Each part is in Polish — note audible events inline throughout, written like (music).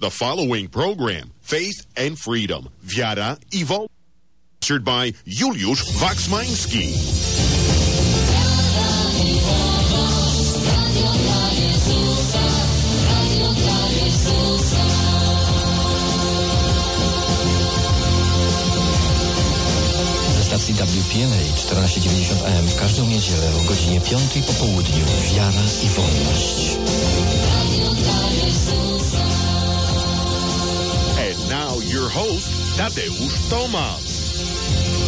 The following program, Faith and Freedom, Wiara i Wolność, sponsored by Juliusz Waksmański. Stacji WPNA 1490 AM w każdą niedzielę o godzinie 5 po południu Wiara i Wolność. Host, Tadeusz Tomas.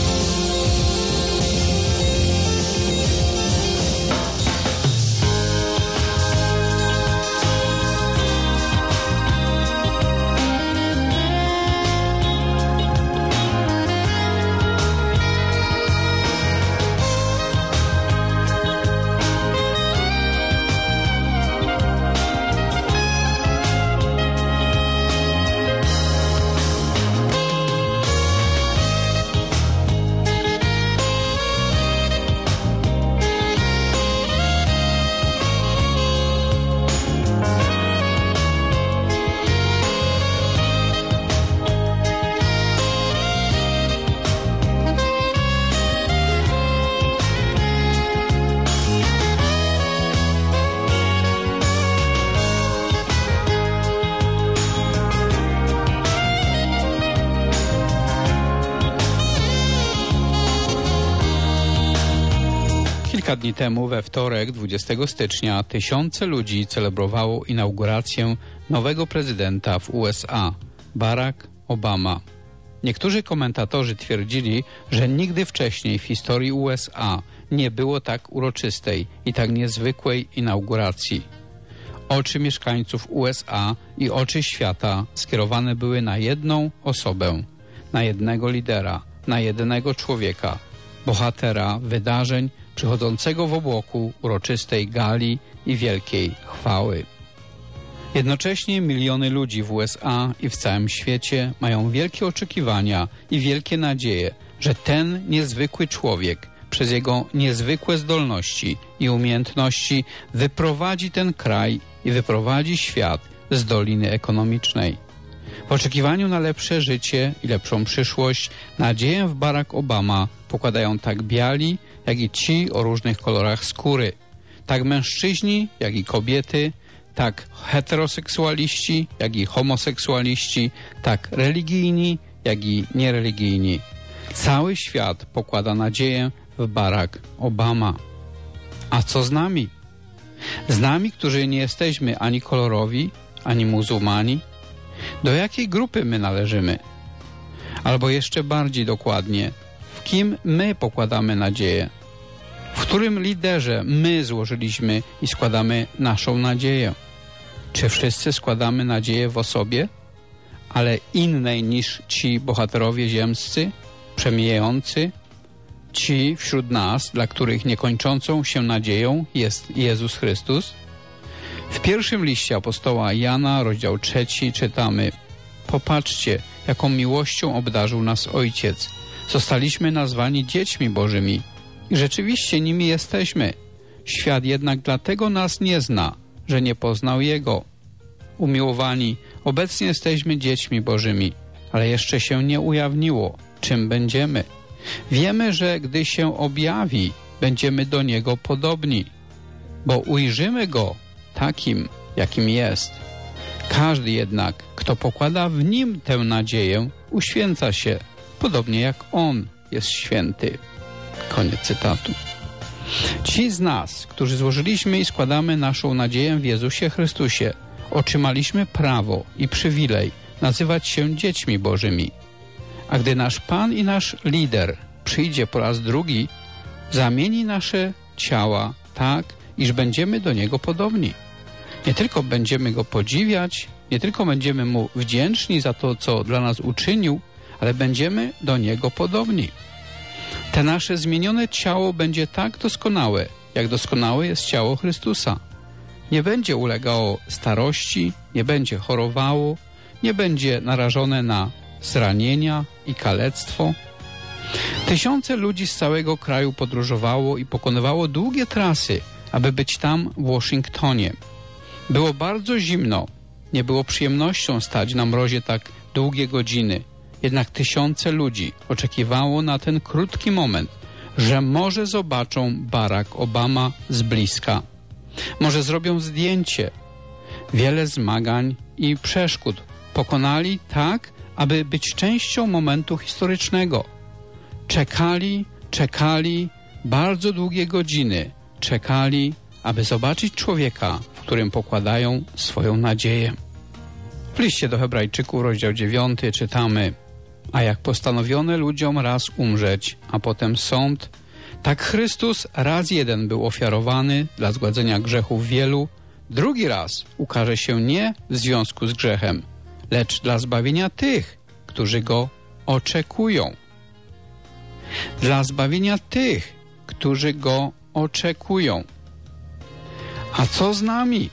Temu, we wtorek 20 stycznia, tysiące ludzi celebrowało inaugurację nowego prezydenta w USA, Barack Obama. Niektórzy komentatorzy twierdzili, że nigdy wcześniej w historii USA nie było tak uroczystej i tak niezwykłej inauguracji. Oczy mieszkańców USA i oczy świata skierowane były na jedną osobę, na jednego lidera, na jednego człowieka, bohatera wydarzeń przychodzącego w obłoku uroczystej gali i wielkiej chwały. Jednocześnie miliony ludzi w USA i w całym świecie mają wielkie oczekiwania i wielkie nadzieje, że ten niezwykły człowiek przez jego niezwykłe zdolności i umiejętności wyprowadzi ten kraj i wyprowadzi świat z doliny ekonomicznej. W oczekiwaniu na lepsze życie i lepszą przyszłość, nadzieję w Barack Obama pokładają tak biali, jak i ci o różnych kolorach skóry. Tak mężczyźni, jak i kobiety, tak heteroseksualiści, jak i homoseksualiści, tak religijni, jak i niereligijni. Cały świat pokłada nadzieję w Barack Obama. A co z nami? Z nami, którzy nie jesteśmy ani kolorowi, ani muzułmani? Do jakiej grupy my należymy? Albo jeszcze bardziej dokładnie, kim my pokładamy nadzieję? W którym liderze my złożyliśmy i składamy naszą nadzieję? Czy wszyscy składamy nadzieję w osobie, ale innej niż ci bohaterowie ziemscy, przemijający, ci wśród nas, dla których niekończącą się nadzieją jest Jezus Chrystus? W pierwszym liście apostoła Jana, rozdział trzeci, czytamy Popatrzcie, jaką miłością obdarzył nas Ojciec. Zostaliśmy nazwani dziećmi Bożymi i rzeczywiście nimi jesteśmy. Świat jednak dlatego nas nie zna, że nie poznał Jego. Umiłowani, obecnie jesteśmy dziećmi Bożymi, ale jeszcze się nie ujawniło, czym będziemy. Wiemy, że gdy się objawi, będziemy do Niego podobni, bo ujrzymy Go takim, jakim jest. Każdy jednak, kto pokłada w Nim tę nadzieję, uświęca się, podobnie jak On jest święty. Koniec cytatu. Ci z nas, którzy złożyliśmy i składamy naszą nadzieję w Jezusie Chrystusie, otrzymaliśmy prawo i przywilej nazywać się dziećmi Bożymi. A gdy nasz Pan i nasz lider przyjdzie po raz drugi, zamieni nasze ciała tak, iż będziemy do Niego podobni. Nie tylko będziemy Go podziwiać, nie tylko będziemy Mu wdzięczni za to, co dla nas uczynił, ale będziemy do Niego podobni. Te nasze zmienione ciało będzie tak doskonałe, jak doskonałe jest ciało Chrystusa. Nie będzie ulegało starości, nie będzie chorowało, nie będzie narażone na zranienia i kalectwo. Tysiące ludzi z całego kraju podróżowało i pokonywało długie trasy, aby być tam w Waszyngtonie. Było bardzo zimno nie było przyjemnością stać na mrozie tak długie godziny. Jednak tysiące ludzi oczekiwało na ten krótki moment, że może zobaczą Barack Obama z bliska. Może zrobią zdjęcie. Wiele zmagań i przeszkód pokonali tak, aby być częścią momentu historycznego. Czekali, czekali bardzo długie godziny. Czekali, aby zobaczyć człowieka, w którym pokładają swoją nadzieję. W liście do Hebrajczyków, rozdział 9, czytamy: A jak postanowiono ludziom raz umrzeć, a potem sąd, tak Chrystus raz jeden był ofiarowany dla zgładzenia grzechów wielu, drugi raz ukaże się nie w związku z grzechem, lecz dla zbawienia tych, którzy go oczekują. Dla zbawienia tych, którzy go oczekują. A co z nami?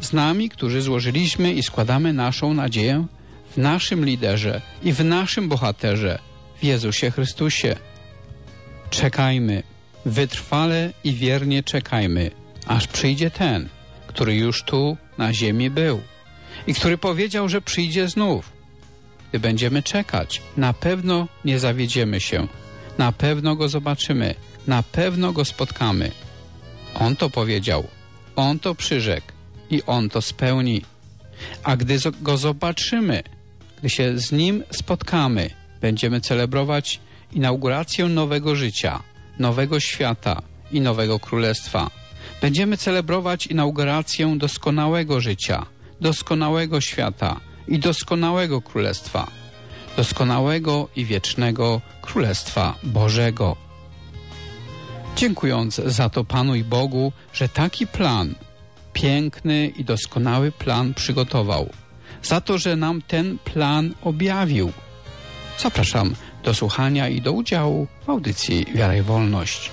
Z nami, którzy złożyliśmy i składamy naszą nadzieję w naszym liderze i w naszym bohaterze, w Jezusie Chrystusie. Czekajmy, wytrwale i wiernie czekajmy, aż przyjdzie ten, który już tu na ziemi był i który powiedział, że przyjdzie znów. Gdy będziemy czekać, na pewno nie zawiedziemy się, na pewno go zobaczymy, na pewno go spotkamy. On to powiedział, on to przyrzekł i on to spełni. A gdy go zobaczymy, gdy się z nim spotkamy, będziemy celebrować inaugurację nowego życia, nowego świata i nowego królestwa. Będziemy celebrować inaugurację doskonałego życia, doskonałego świata i doskonałego królestwa, doskonałego i wiecznego królestwa Bożego. Dziękując za to Panu i Bogu, że taki plan, piękny i doskonały plan przygotował, za to, że nam ten plan objawił. Zapraszam do słuchania i do udziału w audycji Wiara i Wolność.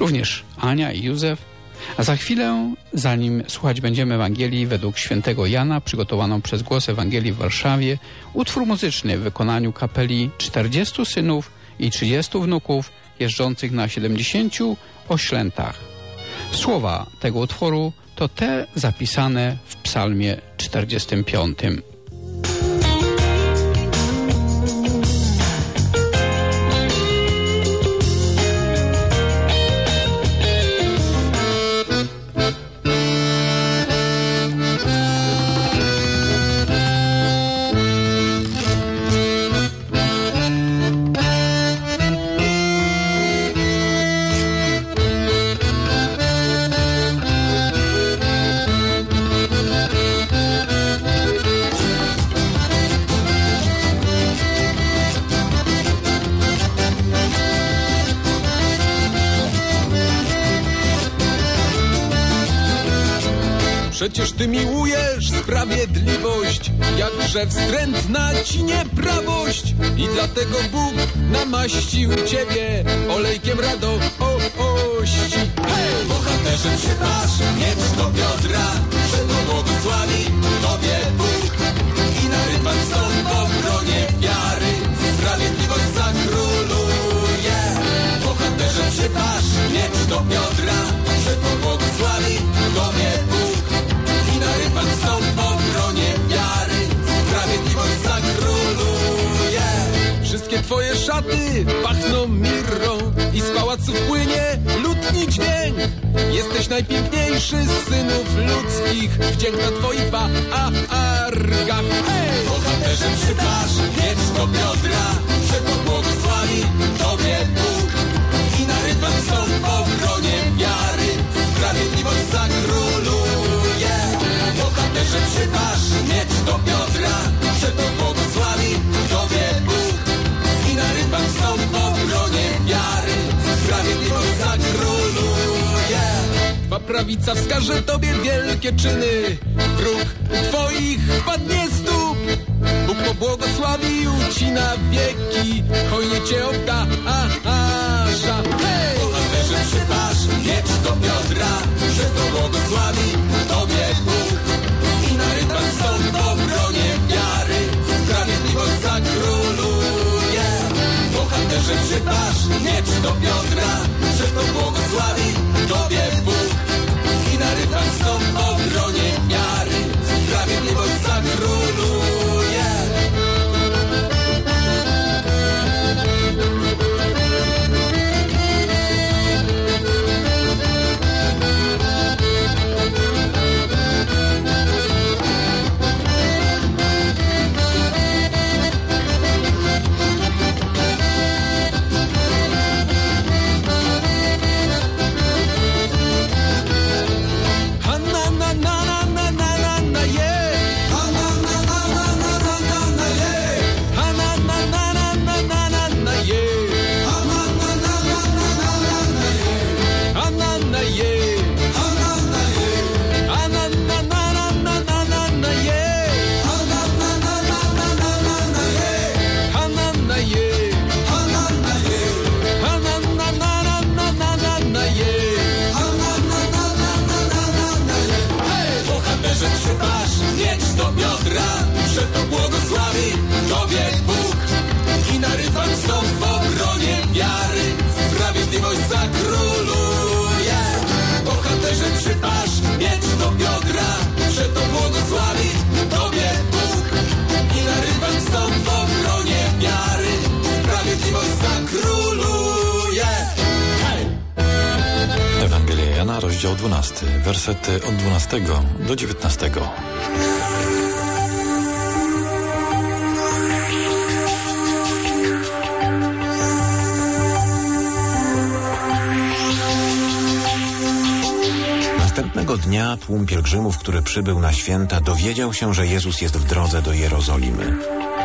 Również Ania i Józef. A za chwilę, zanim słuchać będziemy Ewangelii według świętego Jana, przygotowaną przez Głos Ewangelii w Warszawie, utwór muzyczny w wykonaniu kapeli 40 synów i 30 wnuków jeżdżących na 70 oślętach. Słowa tego utworu to te zapisane w psalmie 45. Przecież ty miłujesz sprawiedliwość, jakże wstrętna ci nieprawość. I dlatego Bóg namaścił ciebie olejkiem radości. Hej! Bohaterze przypasz, miecz do biodra, że to błogosławi tobie Bóg. I na rybach stąd w obronie wiary, sprawiedliwość zakróluje. Bohaterze przypasz, miecz do biodra, Wszystkie twoje szaty pachną mirrą i z pałaców płynie lutni dźwięk. Jesteś najpiękniejszy z synów ludzkich, wdzięk na twoich wargach. Hej! Bohaterze przypasz, miecz do biodra, że to błogosławi tobie Bóg. I na rybach są w obronie wiary, sprawiedliwość zakróluje. Bohaterze przypasz, miecz do biodra, że prawica wskaże tobie wielkie czyny, próg twoich padnie stóp. Bóg pobłogosławił ci na wieki, hojnie cię obdarza. Hej! Bohaterze przypasz, miecz do biodra, że to błogosławi tobie Bóg. I na rybach są w obronie wiary, sprawiedliwość zakróluje. Bohaterze przypasz, miecz do biodra, że wiary, sprawiedliwość za królu. przyszedł błogosławić Tobie Bóg i narywać stąd w obronie wiary. Sprawiedliwość zakróluje. Hej! Ewangelia Jana, rozdział 12, wersety od 12 do 19. Następnego dnia tłum pielgrzymów, który przybył na święta, dowiedział się, że Jezus jest w drodze do Jerozolimy.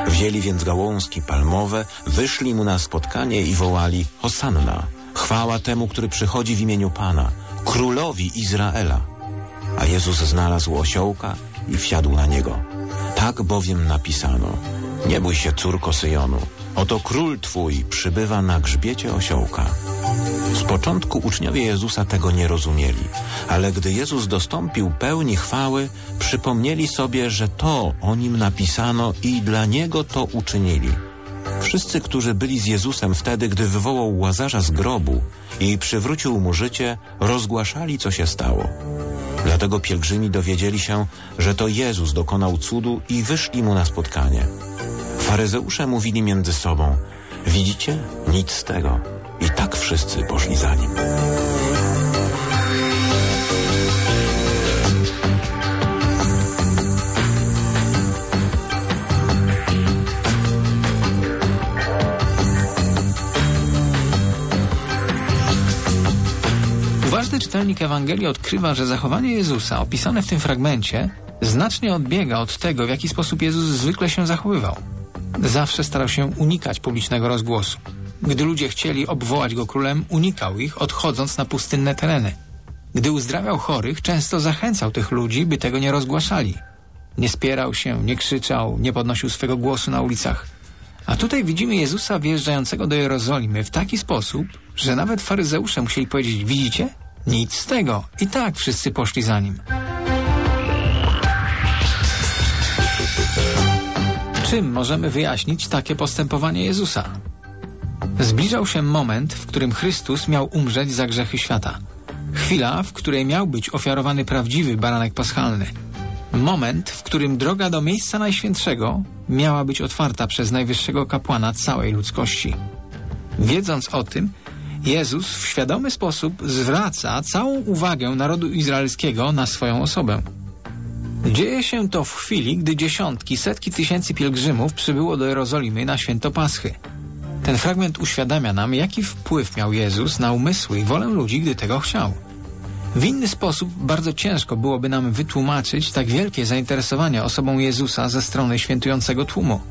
Wzięli więc gałązki palmowe, wyszli mu na spotkanie i wołali Hosanna, chwała temu, który przychodzi w imieniu Pana, królowi Izraela. A Jezus znalazł osiołka i wsiadł na niego. Tak bowiem napisano, nie bój się córko Syjonu, oto król twój przybywa na grzbiecie osiołka. Z początku uczniowie Jezusa tego nie rozumieli, ale gdy Jezus dostąpił pełni chwały, przypomnieli sobie, że to o nim napisano i dla niego to uczynili. Wszyscy, którzy byli z Jezusem wtedy, gdy wywołał łazarza z grobu i przywrócił mu życie, rozgłaszali, co się stało. Dlatego pielgrzymi dowiedzieli się, że to Jezus dokonał cudu i wyszli mu na spotkanie. Faryzeusze mówili między sobą: Widzicie? Nic z tego. I tak wszyscy poszli za nim. Uważny czytelnik Ewangelii odkrywa, że zachowanie Jezusa opisane w tym fragmencie znacznie odbiega od tego, w jaki sposób Jezus zwykle się zachowywał. Zawsze starał się unikać publicznego rozgłosu. Gdy ludzie chcieli obwołać go królem, unikał ich, odchodząc na pustynne tereny. Gdy uzdrawiał chorych, często zachęcał tych ludzi, by tego nie rozgłaszali. Nie spierał się, nie krzyczał, nie podnosił swego głosu na ulicach. A tutaj widzimy Jezusa wjeżdżającego do Jerozolimy w taki sposób, że nawet faryzeusze musieli powiedzieć, widzicie? Nic z tego. I tak wszyscy poszli za nim. Czym możemy wyjaśnić takie postępowanie Jezusa? Zbliżał się moment, w którym Chrystus miał umrzeć za grzechy świata. Chwila, w której miał być ofiarowany prawdziwy baranek paschalny. Moment, w którym droga do miejsca najświętszego miała być otwarta przez najwyższego kapłana całej ludzkości. Wiedząc o tym, Jezus w świadomy sposób zwraca całą uwagę narodu izraelskiego na swoją osobę. Dzieje się to w chwili, gdy dziesiątki, setki tysięcy pielgrzymów przybyło do Jerozolimy na święto Paschy. Ten fragment uświadamia nam, jaki wpływ miał Jezus na umysły i wolę ludzi, gdy tego chciał. W inny sposób bardzo ciężko byłoby nam wytłumaczyć tak wielkie zainteresowanie osobą Jezusa ze strony świętującego tłumu.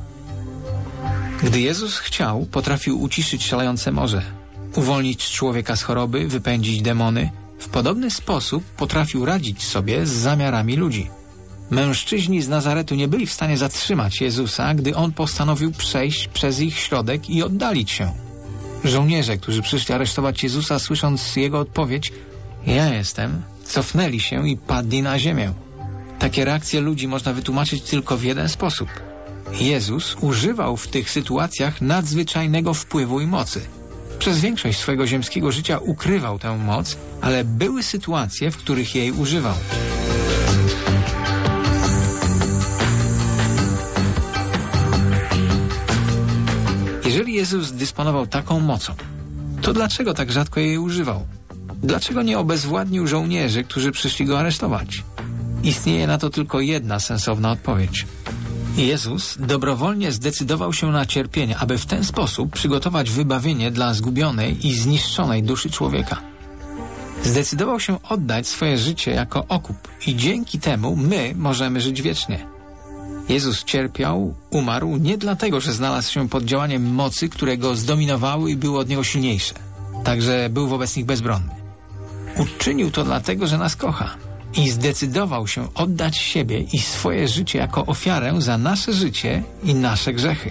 Gdy Jezus chciał, potrafił uciszyć szalejące morze, uwolnić człowieka z choroby, wypędzić demony. W podobny sposób potrafił radzić sobie z zamiarami ludzi. Mężczyźni z Nazaretu nie byli w stanie zatrzymać Jezusa, gdy on postanowił przejść przez ich środek i oddalić się. Żołnierze, którzy przyszli aresztować Jezusa, słysząc jego odpowiedź, ja jestem, cofnęli się i padli na ziemię. Takie reakcje ludzi można wytłumaczyć tylko w jeden sposób. Jezus używał w tych sytuacjach nadzwyczajnego wpływu i mocy. Przez większość swojego ziemskiego życia ukrywał tę moc, ale były sytuacje, w których jej używał. Jezus dysponował taką mocą, to dlaczego tak rzadko jej używał? Dlaczego nie obezwładnił żołnierzy, którzy przyszli go aresztować? Istnieje na to tylko jedna sensowna odpowiedź. Jezus dobrowolnie zdecydował się na cierpienie, aby w ten sposób przygotować wybawienie dla zgubionej i zniszczonej duszy człowieka. Zdecydował się oddać swoje życie jako okup i dzięki temu my możemy żyć wiecznie. Jezus cierpiał, umarł nie dlatego, że znalazł się pod działaniem mocy, które go zdominowały i były od niego silniejsze. Także był wobec nich bezbronny. Uczynił to dlatego, że nas kocha i zdecydował się oddać siebie i swoje życie jako ofiarę za nasze życie i nasze grzechy.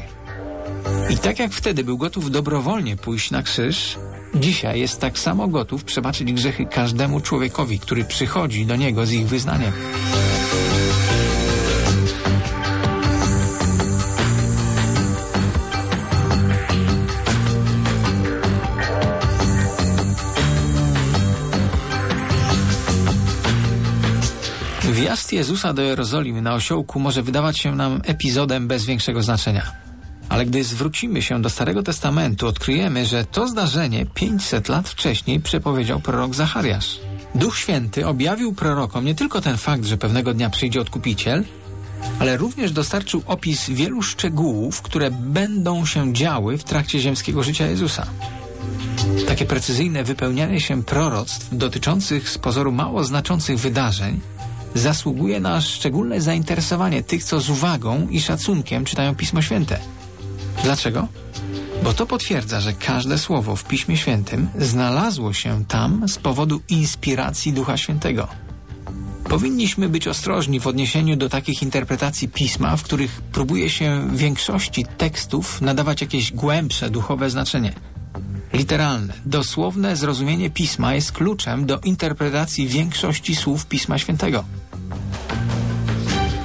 I tak jak wtedy był gotów dobrowolnie pójść na krzyż, dzisiaj jest tak samo gotów przebaczyć grzechy każdemu człowiekowi, który przychodzi do niego z ich wyznaniem. Wjazd Jezusa do Jerozolimy na osiołku może wydawać się nam epizodem bez większego znaczenia. Ale gdy zwrócimy się do Starego Testamentu, odkryjemy, że to zdarzenie 500 lat wcześniej przepowiedział prorok Zachariasz. Duch Święty objawił prorokom nie tylko ten fakt, że pewnego dnia przyjdzie odkupiciel, ale również dostarczył opis wielu szczegółów, które będą się działy w trakcie ziemskiego życia Jezusa. Takie precyzyjne wypełnianie się proroctw dotyczących z pozoru mało znaczących wydarzeń zasługuje na szczególne zainteresowanie tych, co z uwagą i szacunkiem czytają Pismo Święte. Dlaczego? Bo to potwierdza, że każde słowo w Piśmie Świętym znalazło się tam z powodu inspiracji Ducha Świętego. Powinniśmy być ostrożni w odniesieniu do takich interpretacji pisma, w których próbuje się większości tekstów nadawać jakieś głębsze duchowe znaczenie. Literalne, dosłowne zrozumienie pisma jest kluczem do interpretacji większości słów Pisma Świętego.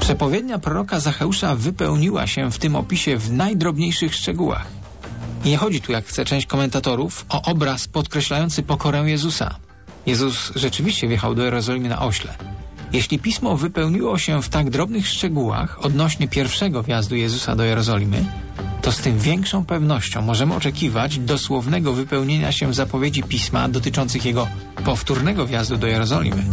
Przepowiednia proroka Zacheusza wypełniła się w tym opisie w najdrobniejszych szczegółach. Nie chodzi tu, jak chce część komentatorów, o obraz podkreślający pokorę Jezusa. Jezus rzeczywiście wjechał do Jerozolimy na ośle. Jeśli pismo wypełniło się w tak drobnych szczegółach odnośnie pierwszego wjazdu Jezusa do Jerozolimy, to z tym większą pewnością możemy oczekiwać dosłownego wypełnienia się zapowiedzi pisma dotyczących jego powtórnego wjazdu do Jerozolimy.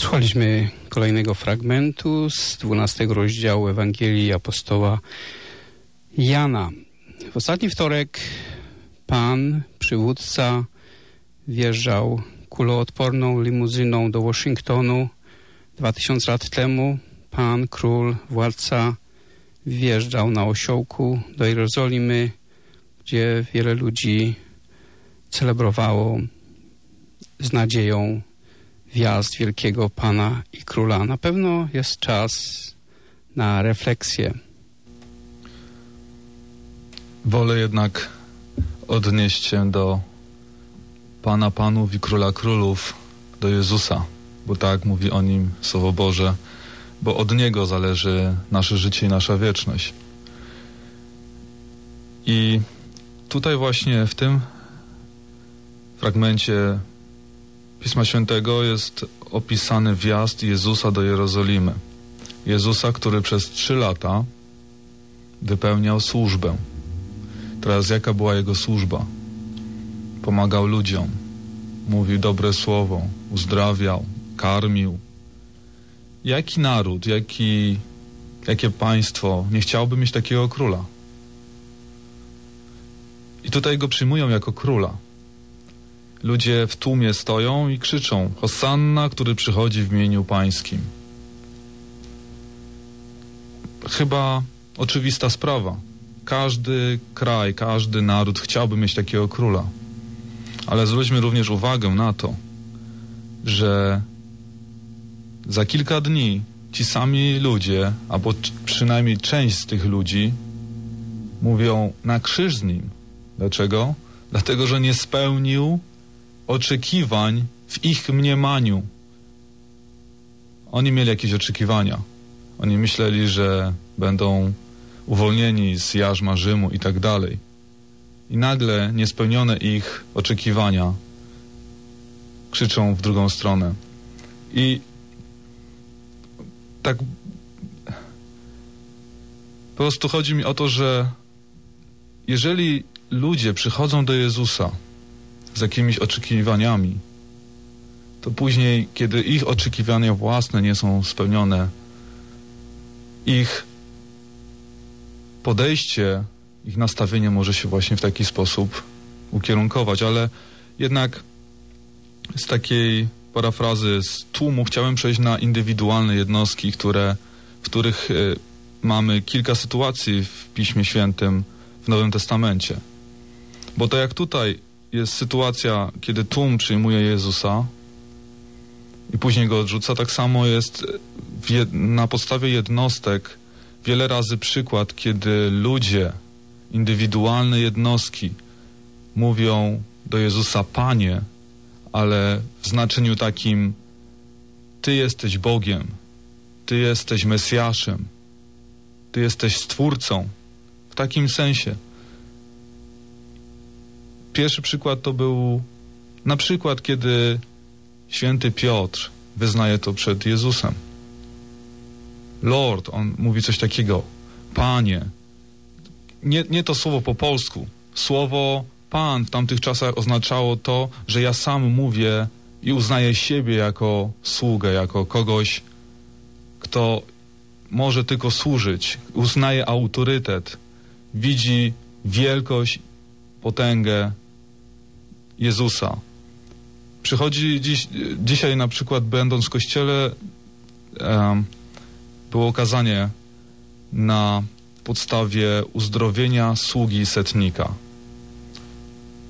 Słuchaliśmy kolejnego fragmentu z 12 rozdziału Ewangelii apostoła Jana. W ostatni wtorek pan, przywódca, wjeżdżał kuloodporną limuzyną do Waszyngtonu. 2000 lat temu pan, król, władca wjeżdżał na osiołku do Jerozolimy, gdzie wiele ludzi celebrowało z nadzieją wjazd wielkiego Pana i Króla. Na pewno jest czas na refleksję. Wolę jednak odnieść się do Pana Panów i Króla Królów, do Jezusa, bo tak mówi o Nim Słowo Boże, bo od Niego zależy nasze życie i nasza wieczność. I tutaj właśnie w tym fragmencie Pisma Świętego jest opisany wjazd Jezusa do Jerozolimy. Jezusa, który przez trzy lata wypełniał służbę. Teraz jaka była jego służba? Pomagał ludziom, mówił dobre słowo, uzdrawiał, karmił. Jaki naród, jaki, jakie państwo nie chciałoby mieć takiego króla? I tutaj go przyjmują jako króla. Ludzie w tłumie stoją i krzyczą Hosanna, który przychodzi w imieniu pańskim. Chyba oczywista sprawa. Każdy kraj, każdy naród chciałby mieć takiego króla. Ale zwróćmy również uwagę na to, że za kilka dni ci sami ludzie, albo przynajmniej część z tych ludzi, mówią na krzyż z nim. Dlaczego? Dlatego, że nie spełnił oczekiwań w ich mniemaniu. Oni mieli jakieś oczekiwania. Oni myśleli, że będą uwolnieni z jarzma Rzymu i tak dalej. I nagle niespełnione ich oczekiwania krzyczą w drugą stronę. I tak po prostu chodzi mi o to, że jeżeli ludzie przychodzą do Jezusa z jakimiś oczekiwaniami, to później, kiedy ich oczekiwania własne nie są spełnione, ich podejście, ich nastawienie może się właśnie w taki sposób ukierunkować, ale jednak z takiej parafrazy z tłumu chciałem przejść na indywidualne jednostki, które, w których y, mamy kilka sytuacji w Piśmie Świętym w Nowym Testamencie. Bo to jak tutaj jest sytuacja, kiedy tłum przyjmuje Jezusa i później go odrzuca, tak samo jest na podstawie jednostek wiele razy przykład, kiedy ludzie, indywidualne jednostki mówią do Jezusa Panie, ale w znaczeniu takim Ty jesteś Bogiem, Ty jesteś Mesjaszem, Ty jesteś Stwórcą. W takim sensie. Pierwszy przykład to był na przykład, kiedy święty Piotr wyznaje to przed Jezusem. Lord, on mówi coś takiego, Panie. Nie, nie to słowo po polsku. Słowo Pan w tamtych czasach oznaczało to, że ja sam mówię i uznaję siebie jako sługę, jako kogoś, kto może tylko służyć, uznaje autorytet, widzi wielkość, potęgę Jezusa. Przychodzi dziś, dzisiaj na przykład będąc w kościele było kazanie na podstawie uzdrowienia sługi setnika.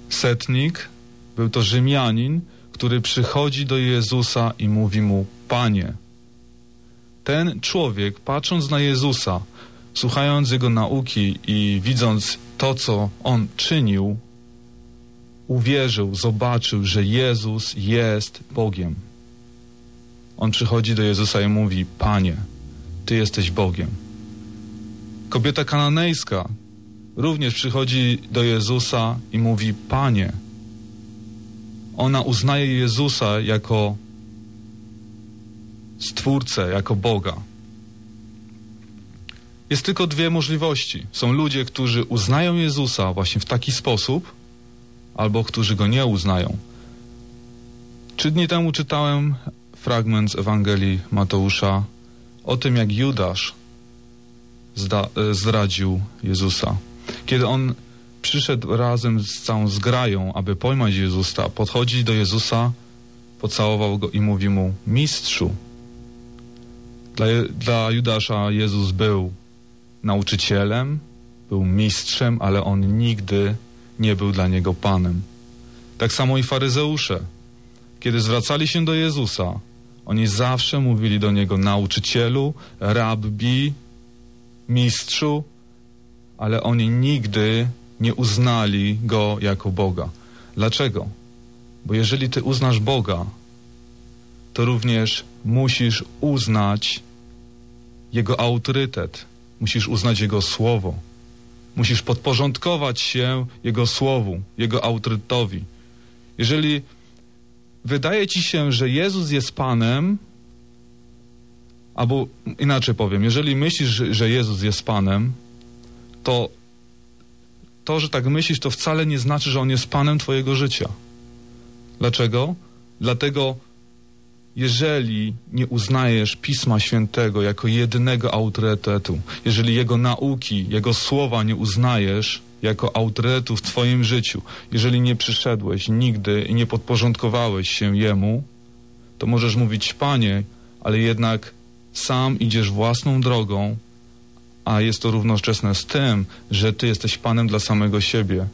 Setnik był to Rzymianin, który przychodzi do Jezusa i mówi mu: Panie. Ten człowiek, patrząc na Jezusa, słuchając jego nauki i widząc to, co on czynił, uwierzył, zobaczył, że Jezus jest Bogiem. On przychodzi do Jezusa i mówi: Panie, Ty jesteś Bogiem. Kobieta kananejska również przychodzi do Jezusa i mówi: Panie. Ona uznaje Jezusa jako Stwórcę, jako Boga. Jest tylko dwie możliwości. Są ludzie, którzy uznają Jezusa właśnie w taki sposób, albo którzy go nie uznają. Trzy dni temu czytałem fragment z Ewangelii Mateusza o tym, jak Judasz e, zdradził Jezusa. Kiedy on przyszedł razem z całą zgrają, aby pojmać Jezusa, podchodzi do Jezusa, pocałował go i mówi mu: Mistrzu. Dla, dla Judasza Jezus był nauczycielem, był mistrzem, ale on nigdy nie był dla niego panem. Tak samo i faryzeusze. Kiedy zwracali się do Jezusa, oni zawsze mówili do niego nauczycielu, rabbi, mistrzu, ale oni nigdy nie uznali go jako Boga. Dlaczego? Bo jeżeli ty uznasz Boga, to również musisz uznać Jego autorytet, musisz uznać Jego słowo, musisz podporządkować się Jego słowu, Jego autorytetowi. Jeżeli wydaje ci się, że Jezus jest Panem, albo inaczej powiem, jeżeli myślisz, że Jezus jest Panem, to to, że tak myślisz, to wcale nie znaczy, że On jest Panem Twojego życia. Dlaczego? Dlatego, jeżeli nie uznajesz Pisma Świętego jako jedynego autorytetu, jeżeli Jego nauki, Jego słowa nie uznajesz jako autorytetu w Twoim życiu, jeżeli nie przyszedłeś nigdy i nie podporządkowałeś się Jemu, to możesz mówić, Panie, ale jednak sam idziesz własną drogą, a jest to równoczesne z tym, że Ty jesteś Panem dla samego siebie,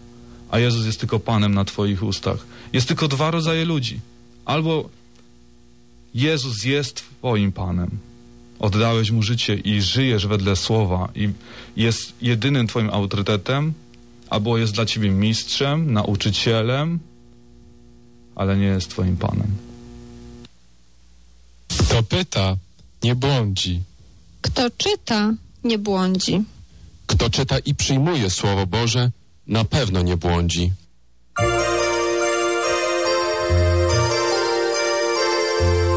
a Jezus jest tylko Panem na Twoich ustach. Jest tylko dwa rodzaje ludzi. Albo Jezus jest Twoim Panem, oddałeś Mu życie i żyjesz wedle Słowa i jest jedynym Twoim autorytetem, albo jest dla Ciebie mistrzem, nauczycielem, ale nie jest Twoim Panem. Kto pyta, nie błądzi. Kto czyta, nie błądzi. Kto czyta i przyjmuje Słowo Boże, na pewno nie błądzi.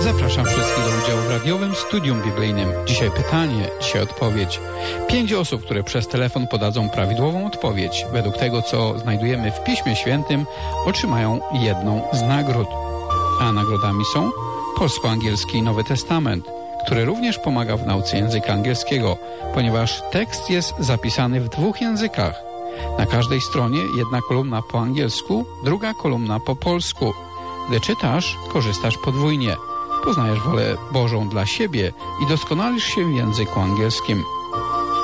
Zapraszam wszystkich do udziału w radiowym studium biblijnym. Dzisiaj pytanie, dzisiaj odpowiedź. Pięć osób, które przez telefon podadzą prawidłową odpowiedź, według tego, co znajdujemy w Piśmie Świętym, otrzymają jedną z nagród. A nagrodami są polsko-angielski Nowy Testament, który również pomaga w nauce języka angielskiego, ponieważ tekst jest zapisany w dwóch językach. Na każdej stronie jedna kolumna po angielsku, druga kolumna po polsku. Gdy czytasz, korzystasz podwójnie. Poznajesz wolę Bożą dla siebie i doskonalisz się w języku angielskim.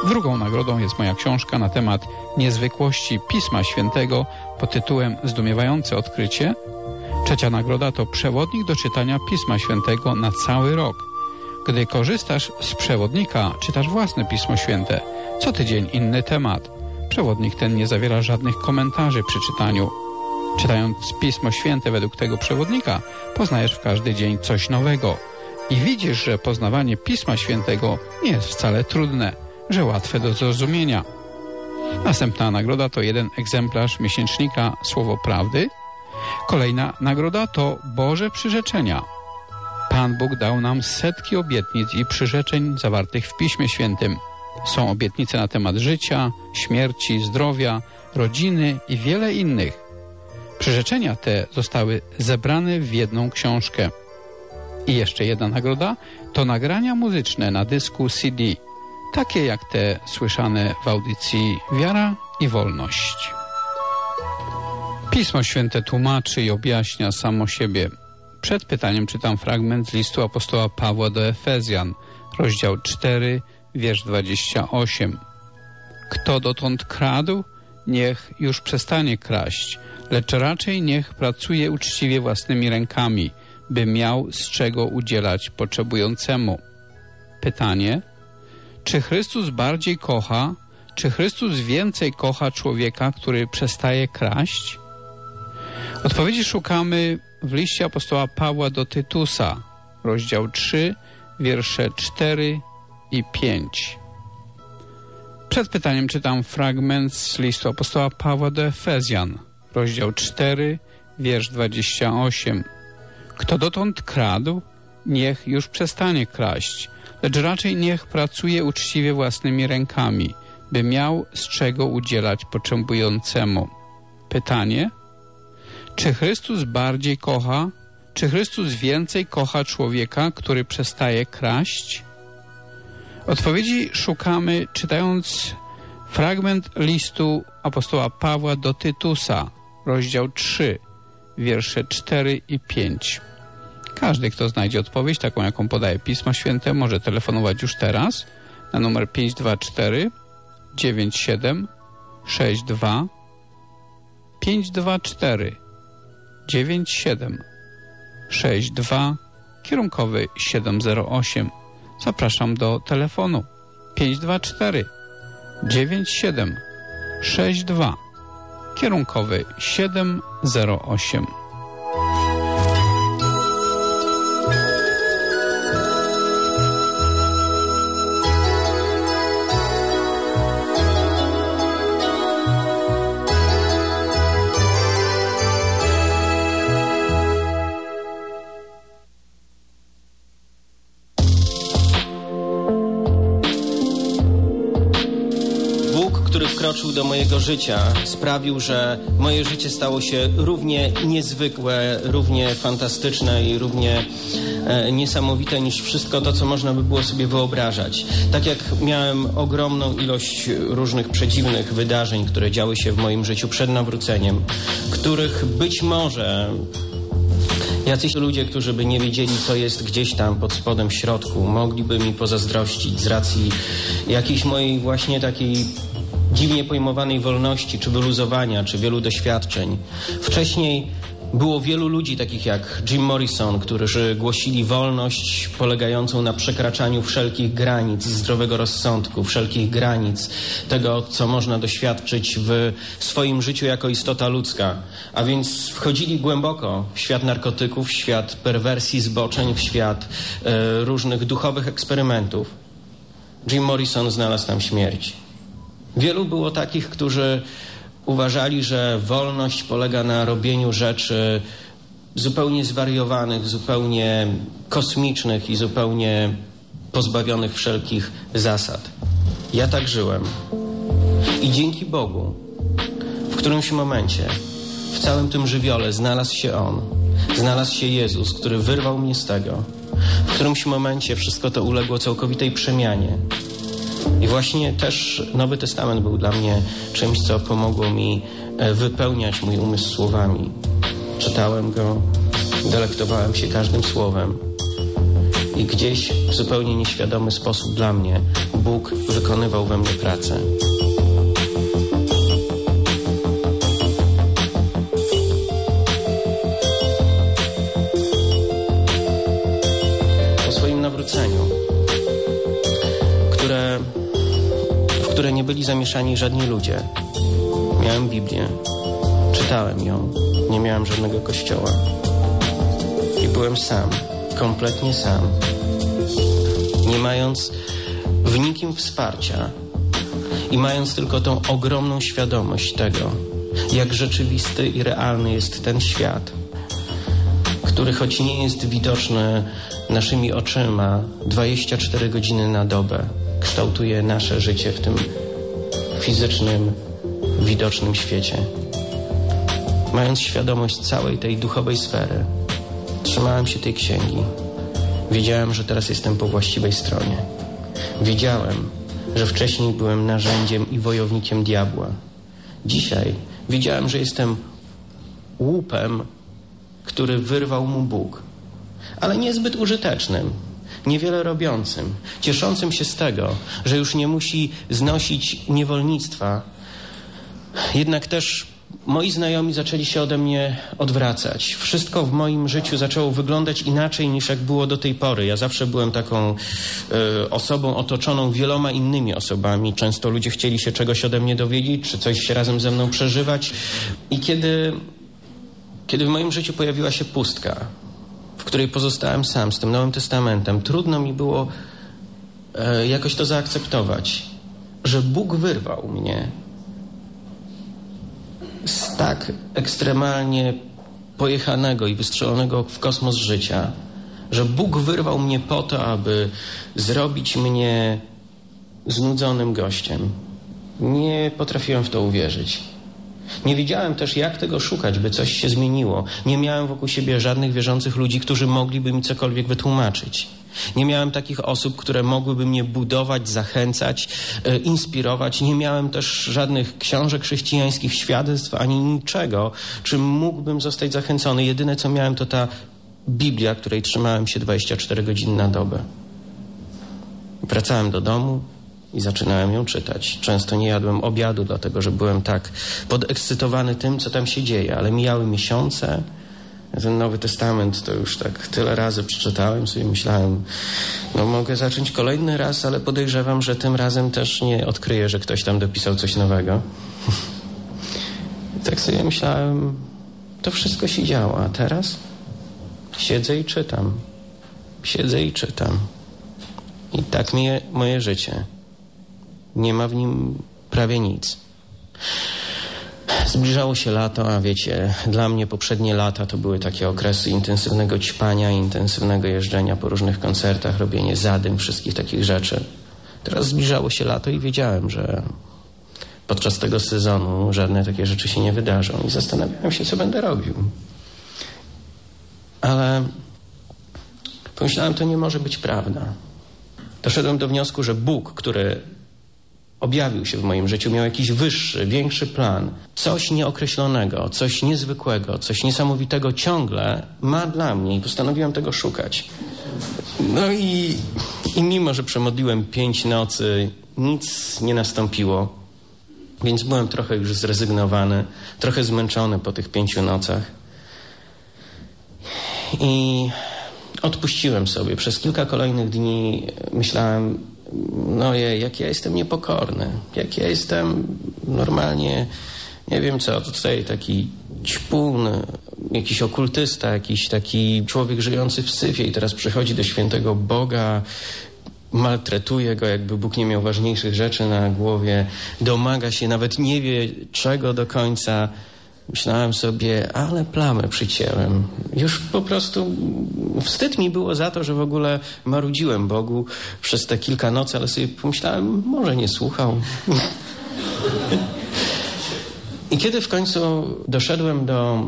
Drugą nagrodą jest moja książka na temat niezwykłości Pisma Świętego pod tytułem Zdumiewające odkrycie. Trzecia nagroda to przewodnik do czytania Pisma Świętego na cały rok. Gdy korzystasz z przewodnika, czytasz własne Pismo Święte. Co tydzień inny temat. Przewodnik ten nie zawiera żadnych komentarzy przy czytaniu. Czytając Pismo Święte według tego przewodnika, poznajesz w każdy dzień coś nowego. I widzisz, że poznawanie Pisma Świętego nie jest wcale trudne, że łatwe do zrozumienia. Następna nagroda to jeden egzemplarz miesięcznika Słowo Prawdy. Kolejna nagroda to Boże Przyrzeczenia. Pan Bóg dał nam setki obietnic i przyrzeczeń zawartych w Piśmie Świętym. Są obietnice na temat życia, śmierci, zdrowia, rodziny i wiele innych. Przyrzeczenia te zostały zebrane w jedną książkę. I jeszcze jedna nagroda to nagrania muzyczne na dysku CD, takie jak te słyszane w audycji Wiara i Wolność. Pismo Święte tłumaczy i objaśnia samo siebie. Przed pytaniem czytam fragment z listu apostoła Pawła do Efezjan, rozdział 4, wiersz 28. Kto dotąd kradł, niech już przestanie kraść, lecz raczej niech pracuje uczciwie własnymi rękami, by miał z czego udzielać potrzebującemu. Pytanie: czy Chrystus bardziej kocha, czy Chrystus więcej kocha człowieka, który przestaje kraść? Odpowiedzi szukamy w liście apostoła Pawła do Tytusa, rozdział 3, wiersze 4 i 5. Przed pytaniem czytam fragment z listu apostoła Pawła do Efezjan, rozdział 4, wiersz 28. Kto dotąd kradł, niech już przestanie kraść, lecz raczej niech pracuje uczciwie własnymi rękami, by miał z czego udzielać potrzebującemu. Pytanie – czy Chrystus bardziej kocha, Czy Chrystus więcej kocha człowieka, który przestaje kraść? Odpowiedzi szukamy czytając fragment listu apostoła Pawła do Tytusa, rozdział 3, wiersze 4 i 5. Każdy, kto znajdzie odpowiedź, taką jaką podaje Pismo Święte, może telefonować już teraz na numer 524 97 62 524 97 62 kierunkowy 708. Zapraszam do telefonu 524 97 62 kierunkowy 708. mojego życia, sprawił, że moje życie stało się równie niezwykłe, równie fantastyczne i równie e, niesamowite niż wszystko to, co można by było sobie wyobrażać. Tak jak miałem ogromną ilość różnych przedziwnych wydarzeń, które działy się w moim życiu przed nawróceniem, których być może Jacyś ludzie, którzy by nie wiedzieli, co jest gdzieś tam pod spodem w środku, mogliby mi pozazdrościć z racji jakiejś mojej właśnie takiej dziwnie pojmowanej wolności, czy wyluzowania, czy wielu doświadczeń. Wcześniej było wielu ludzi takich jak Jim Morrison, którzy głosili wolność polegającą na przekraczaniu wszelkich granic zdrowego rozsądku, wszelkich granic tego, co można doświadczyć w swoim życiu jako istota ludzka. A więc wchodzili głęboko w świat narkotyków, w świat perwersji, zboczeń, w świat e, różnych duchowych eksperymentów. Jim Morrison znalazł tam śmierć. Wielu było takich, którzy uważali, że wolność polega na robieniu rzeczy zupełnie zwariowanych, zupełnie kosmicznych i zupełnie pozbawionych wszelkich zasad. Ja tak żyłem. I dzięki Bogu, w którymś momencie, w całym tym żywiole znalazł się On, znalazł się Jezus, który wyrwał mnie z tego. W którymś momencie wszystko to uległo całkowitej przemianie. I właśnie też Nowy Testament był dla mnie czymś, co pomogło mi e, wypełniać mój umysł słowami. Czytałem go, delektowałem się każdym słowem. I gdzieś w zupełnie nieświadomy sposób dla mnie Bóg wykonywał we mnie pracę. Byli zamieszani żadni ludzie, miałem Biblię, czytałem ją, nie miałem żadnego kościoła. I byłem sam, kompletnie sam, nie mając w nikim wsparcia i mając tylko tą ogromną świadomość tego, jak rzeczywisty i realny jest ten świat, który choć nie jest widoczny naszymi oczyma 24 godziny na dobę, kształtuje nasze życie w tym fizycznym, widocznym świecie. Mając świadomość całej tej duchowej sfery, trzymałem się tej księgi. Wiedziałem, że teraz jestem po właściwej stronie. Wiedziałem, że wcześniej byłem narzędziem i wojownikiem diabła. Dzisiaj wiedziałem, że jestem łupem, który wyrwał mu Bóg, ale niezbyt użytecznym, niewiele robiącym, cieszącym się z tego, że już nie musi znosić niewolnictwa. Jednak też moi znajomi zaczęli się ode mnie odwracać. Wszystko w moim życiu zaczęło wyglądać inaczej niż jak było do tej pory. Ja zawsze byłem taką e, osobą otoczoną wieloma innymi osobami. Często ludzie chcieli się czegoś ode mnie dowiedzieć, czy coś razem ze mną przeżywać. I kiedy, kiedy w moim życiu pojawiła się pustka, w której pozostałem sam z tym Nowym Testamentem, trudno mi było e, jakoś to zaakceptować, że Bóg wyrwał mnie z tak ekstremalnie pojechanego i wystrzelonego w kosmos życia, że Bóg wyrwał mnie po to, aby zrobić mnie znudzonym gościem. Nie potrafiłem w to uwierzyć. Nie wiedziałem też, jak tego szukać, by coś się zmieniło. Nie miałem wokół siebie żadnych wierzących ludzi, którzy mogliby mi cokolwiek wytłumaczyć. Nie miałem takich osób, które mogłyby mnie budować, zachęcać, e, inspirować. Nie miałem też żadnych książek chrześcijańskich, świadectw ani niczego, czym mógłbym zostać zachęcony. Jedyne, co miałem, to ta Biblia, której trzymałem się 24 godziny na dobę. Wracałem do domu i zaczynałem ją czytać. Często nie jadłem obiadu, dlatego że byłem tak podekscytowany tym, co tam się dzieje, ale mijały miesiące. Ten Nowy Testament to już tak tyle razy przeczytałem, sobie myślałem, no mogę zacząć kolejny raz, ale podejrzewam, że tym razem też nie odkryję, że ktoś tam dopisał coś nowego. (laughs) Tak sobie myślałem, to wszystko się działo, a teraz siedzę i czytam. Siedzę i czytam. I tak mije moje życie. Nie ma w nim prawie nic. Zbliżało się lato, a wiecie, dla mnie poprzednie lata to były takie okresy intensywnego ćpania, intensywnego jeżdżenia po różnych koncertach, robienie zadym, wszystkich takich rzeczy. Teraz zbliżało się lato i wiedziałem, że podczas tego sezonu żadne takie rzeczy się nie wydarzą i zastanawiałem się, co będę robił. Ale pomyślałem, to nie może być prawda. Doszedłem do wniosku, że Bóg, który objawił się w moim życiu, miał jakiś wyższy, większy plan, coś nieokreślonego, coś niezwykłego, coś niesamowitego ciągle ma dla mnie i postanowiłem tego szukać. No i, i mimo, że przemodliłem pięć nocy, nic nie nastąpiło, więc byłem trochę już zrezygnowany, trochę zmęczony po tych pięciu nocach. I odpuściłem sobie. Przez kilka kolejnych dni myślałem, no je, jak ja jestem niepokorny, jak ja jestem normalnie, nie wiem co, tutaj taki ćpun, jakiś okultysta, jakiś taki człowiek żyjący w syfie i teraz przychodzi do świętego Boga, maltretuje go, jakby Bóg nie miał ważniejszych rzeczy na głowie, domaga się, nawet nie wie czego do końca. Myślałem sobie, ale plamę przycięłem. Już po prostu wstyd mi było za to, że w ogóle marudziłem Bogu przez te kilka nocy, ale sobie pomyślałem, może nie słuchał. (laughs) I kiedy w końcu doszedłem do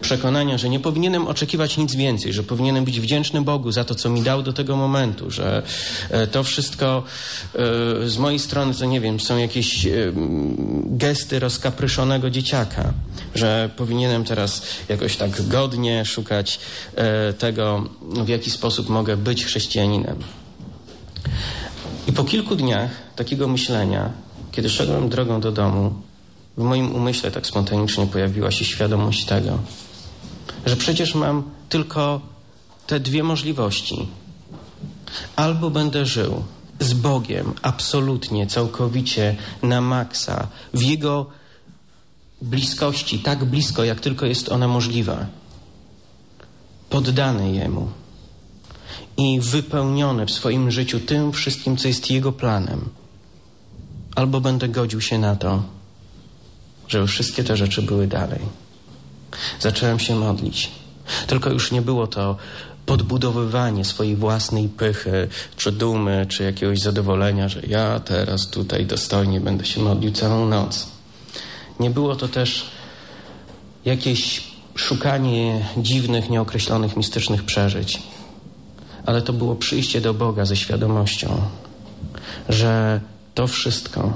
przekonania, że nie powinienem oczekiwać nic więcej, że powinienem być wdzięczny Bogu za to, co mi dał do tego momentu, że e, to wszystko e, z mojej strony, to nie wiem, są jakieś e, gesty rozkapryszonego dzieciaka, że powinienem teraz jakoś tak godnie szukać tego, w jaki sposób mogę być chrześcijaninem. I po kilku dniach takiego myślenia, kiedy szedłem drogą do domu, w moim umyśle tak spontanicznie pojawiła się świadomość tego, że przecież mam tylko te dwie możliwości. Albo będę żył z Bogiem absolutnie, całkowicie na maksa, w Jego bliskości, tak blisko, jak tylko jest ona możliwa, poddany Jemu i wypełniony w swoim życiu tym wszystkim, co jest Jego planem. Albo będę godził się na to, żeby wszystkie te rzeczy były dalej. Zacząłem się modlić. Tylko już nie było to podbudowywanie swojej własnej pychy, czy dumy, czy jakiegoś zadowolenia, że ja teraz tutaj dostojnie będę się modlił całą noc. Nie było to też jakieś szukanie dziwnych, nieokreślonych, mistycznych przeżyć, ale to było przyjście do Boga ze świadomością, że to wszystko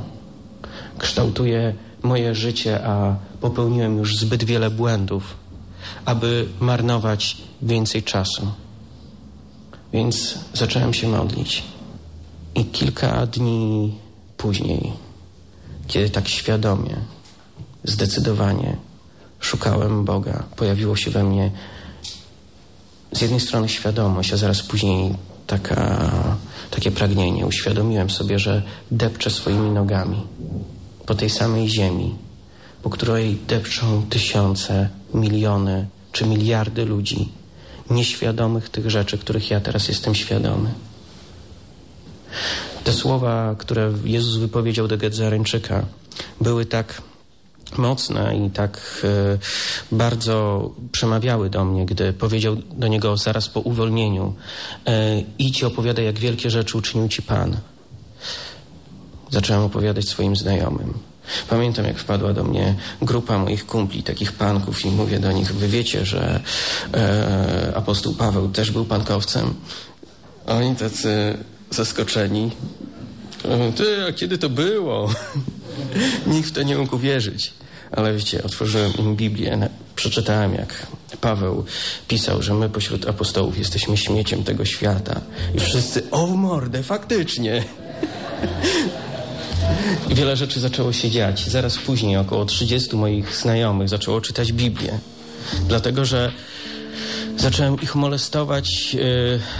kształtuje moje życie, a popełniłem już zbyt wiele błędów, aby marnować więcej czasu. Więc zacząłem się modlić. I kilka dni później, kiedy tak świadomie, zdecydowanie szukałem Boga, pojawiło się we mnie z jednej strony świadomość, a zaraz później taka, takie pragnienie. Uświadomiłem sobie, że depczę swoimi nogami po tej samej ziemi, po której depczą tysiące, miliony czy miliardy ludzi, nieświadomych tych rzeczy, których ja teraz jestem świadomy. Te słowa, które Jezus wypowiedział do Gedzareńczyka, były tak mocne i tak e, bardzo przemawiały do mnie, gdy powiedział do niego zaraz po uwolnieniu: e, Idź i opowiadaj, jak wielkie rzeczy uczynił ci Pan. Zacząłem opowiadać swoim znajomym. Pamiętam, jak wpadła do mnie grupa moich kumpli, takich panków i mówię do nich, wy wiecie, że e, apostoł Paweł też był pankowcem? Oni tacy zaskoczeni. E, Ty, a kiedy to było? (laughs) Nikt w to nie mógł wierzyć. Ale wiecie, otworzyłem im Biblię, przeczytałem jak Paweł pisał, że my pośród apostołów jesteśmy śmieciem tego świata. I wszyscy, o mordę, faktycznie. (laughs) Wiele rzeczy zaczęło się dziać. Zaraz później około 30 moich znajomych zaczęło czytać Biblię. Dlatego, że zacząłem ich molestować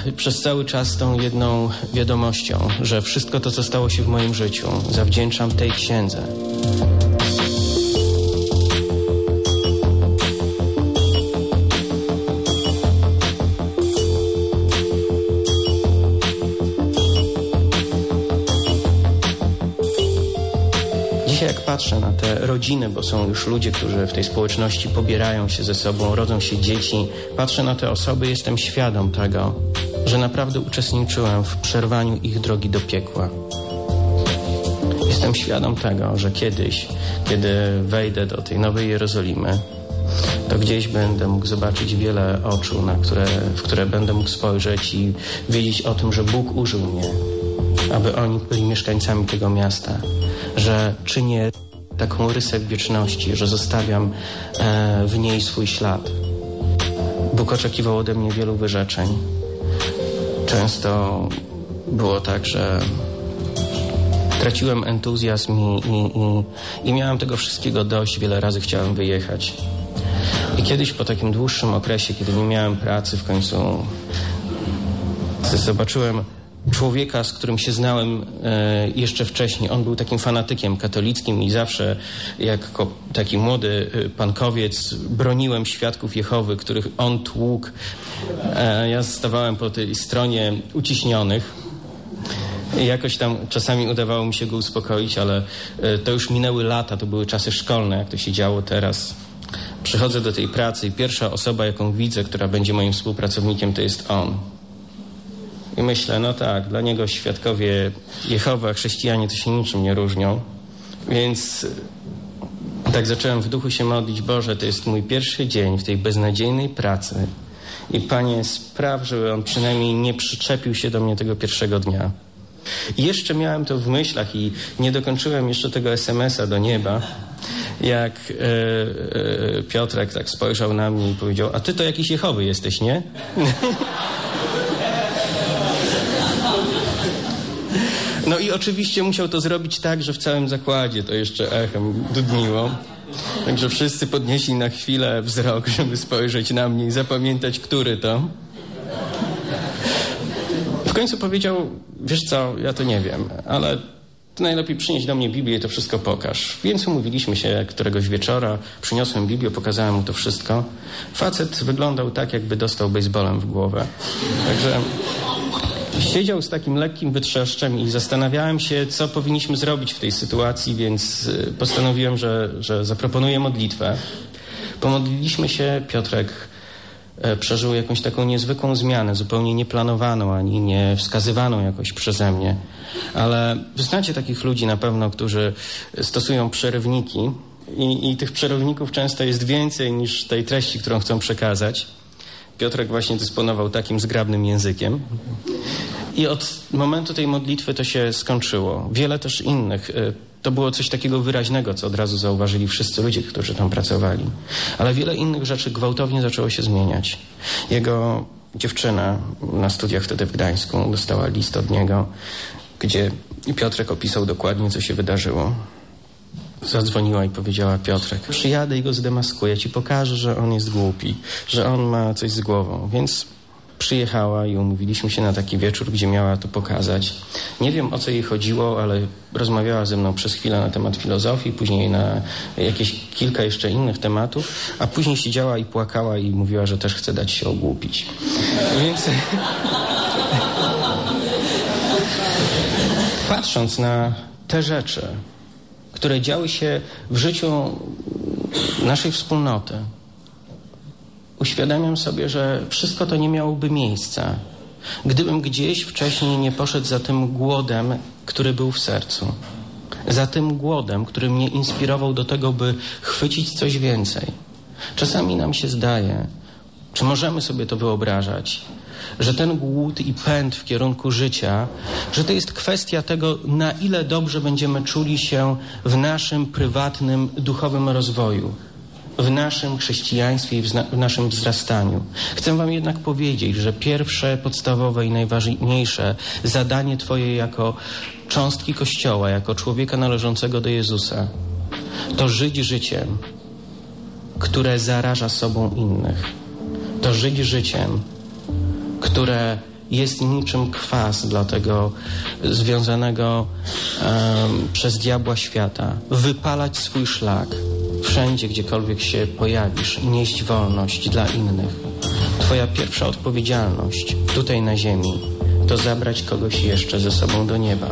yy, przez cały czas tą jedną wiadomością, że wszystko to, co stało się w moim życiu, zawdzięczam tej księdze. Rodziny, bo są już ludzie, którzy w tej społeczności pobierają się ze sobą, rodzą się dzieci, patrzę na te osoby, jestem świadom tego, że naprawdę uczestniczyłem w przerwaniu ich drogi do piekła. Jestem świadom tego, że kiedyś, kiedy wejdę do tej nowej Jerozolimy, to gdzieś będę mógł zobaczyć wiele oczu, na które, w które będę mógł spojrzeć i wiedzieć o tym, że Bóg użył mnie, aby oni byli mieszkańcami tego miasta, że czynię taką rysę wieczności, że zostawiam e, w niej swój ślad. Bóg oczekiwał ode mnie wielu wyrzeczeń. Często było tak, że traciłem entuzjazm i, i, i, i miałem tego wszystkiego dość. Wiele razy chciałem wyjechać. I kiedyś po takim dłuższym okresie, kiedy nie miałem pracy, w końcu zobaczyłem człowieka, z którym się znałem e, jeszcze wcześniej. On był takim fanatykiem katolickim i zawsze jako taki młody e, pankowiec broniłem świadków Jehowy, których on tłukł. E, ja stawałem po tej stronie uciśnionych. Jakoś tam czasami udawało mi się go uspokoić, ale to już minęły lata, to były czasy szkolne, jak to się działo teraz. Przychodzę do tej pracy i pierwsza osoba, jaką widzę, która będzie moim współpracownikiem, to jest on. I myślę, no tak, dla niego świadkowie Jehowa, chrześcijanie to się niczym nie różnią. Więc e, tak zacząłem w duchu się modlić, Boże, to jest mój pierwszy dzień w tej beznadziejnej pracy. I Panie, spraw, żeby on przynajmniej nie przyczepił się do mnie tego pierwszego dnia. I jeszcze miałem to w myślach i nie dokończyłem jeszcze tego SMS-a do nieba, jak e, e, Piotrek tak spojrzał na mnie i powiedział, a ty to jakiś Jehowy jesteś, nie? (laughs) No i oczywiście musiał to zrobić tak, że w całym zakładzie to jeszcze echem dudniło. Także wszyscy podnieśli na chwilę wzrok, żeby spojrzeć na mnie i zapamiętać, który to. W końcu powiedział, wiesz co, ja to nie wiem, ale ty najlepiej przynieść do mnie Biblię i to wszystko pokaż. Więc umówiliśmy się któregoś wieczora, przyniosłem Biblię, pokazałem mu to wszystko. Facet wyglądał tak, jakby dostał baseballem w głowę. Także siedział z takim lekkim wytrzeszczem i zastanawiałem się, co powinniśmy zrobić w tej sytuacji, więc y, postanowiłem, że, że zaproponuję modlitwę. Pomodliliśmy się, Piotrek e, przeżył jakąś taką niezwykłą zmianę, zupełnie nieplanowaną, ani nie wskazywaną jakoś przeze mnie. Ale znacie takich ludzi na pewno, którzy stosują przerywniki i, i tych przerywników często jest więcej niż tej treści, którą chcą przekazać. Piotrek właśnie dysponował takim zgrabnym językiem. I od momentu tej modlitwy to się skończyło. Wiele też innych. y, To było coś takiego wyraźnego, co od razu zauważyli wszyscy ludzie, którzy tam pracowali. Ale wiele innych rzeczy gwałtownie zaczęło się zmieniać. Jego dziewczyna na studiach wtedy w Gdańsku dostała list od niego, gdzie Piotrek opisał dokładnie, co się wydarzyło. Zadzwoniła i powiedziała Piotrek, przyjadę i go zdemaskuję, ci pokażę, że on jest głupi, że on ma coś z głową. Więc przyjechała i umówiliśmy się na taki wieczór, gdzie miała to pokazać. Nie wiem o co jej chodziło, ale rozmawiała ze mną przez chwilę na temat filozofii, później na jakieś kilka jeszcze innych tematów, a później siedziała i płakała i mówiła, że też chce dać się ogłupić. Więc (laughs) patrząc na te rzeczy, które działy się w życiu naszej wspólnoty, uświadamiam sobie, że wszystko to nie miałoby miejsca, gdybym gdzieś wcześniej nie poszedł za tym głodem, który był w sercu. za tym głodem, który mnie inspirował do tego, by chwycić coś więcej. Czasami nam się zdaje, czy możemy sobie to wyobrażać, że ten głód i pęd w kierunku życia, że to jest kwestia tego, na ile dobrze będziemy czuli się w naszym prywatnym, duchowym rozwoju, w naszym chrześcijaństwie i w, w naszym wzrastaniu. Chcę Wam jednak powiedzieć, że pierwsze, podstawowe i najważniejsze zadanie Twoje jako cząstki Kościoła, jako człowieka należącego do Jezusa, to żyć życiem, które zaraża sobą innych. To żyć życiem, które jest niczym kwas dla tego związanego przez diabła świata. Wypalać swój szlak wszędzie, gdziekolwiek się pojawisz, nieść wolność dla innych. Twoja pierwsza odpowiedzialność tutaj na ziemi to zabrać kogoś jeszcze ze sobą do nieba.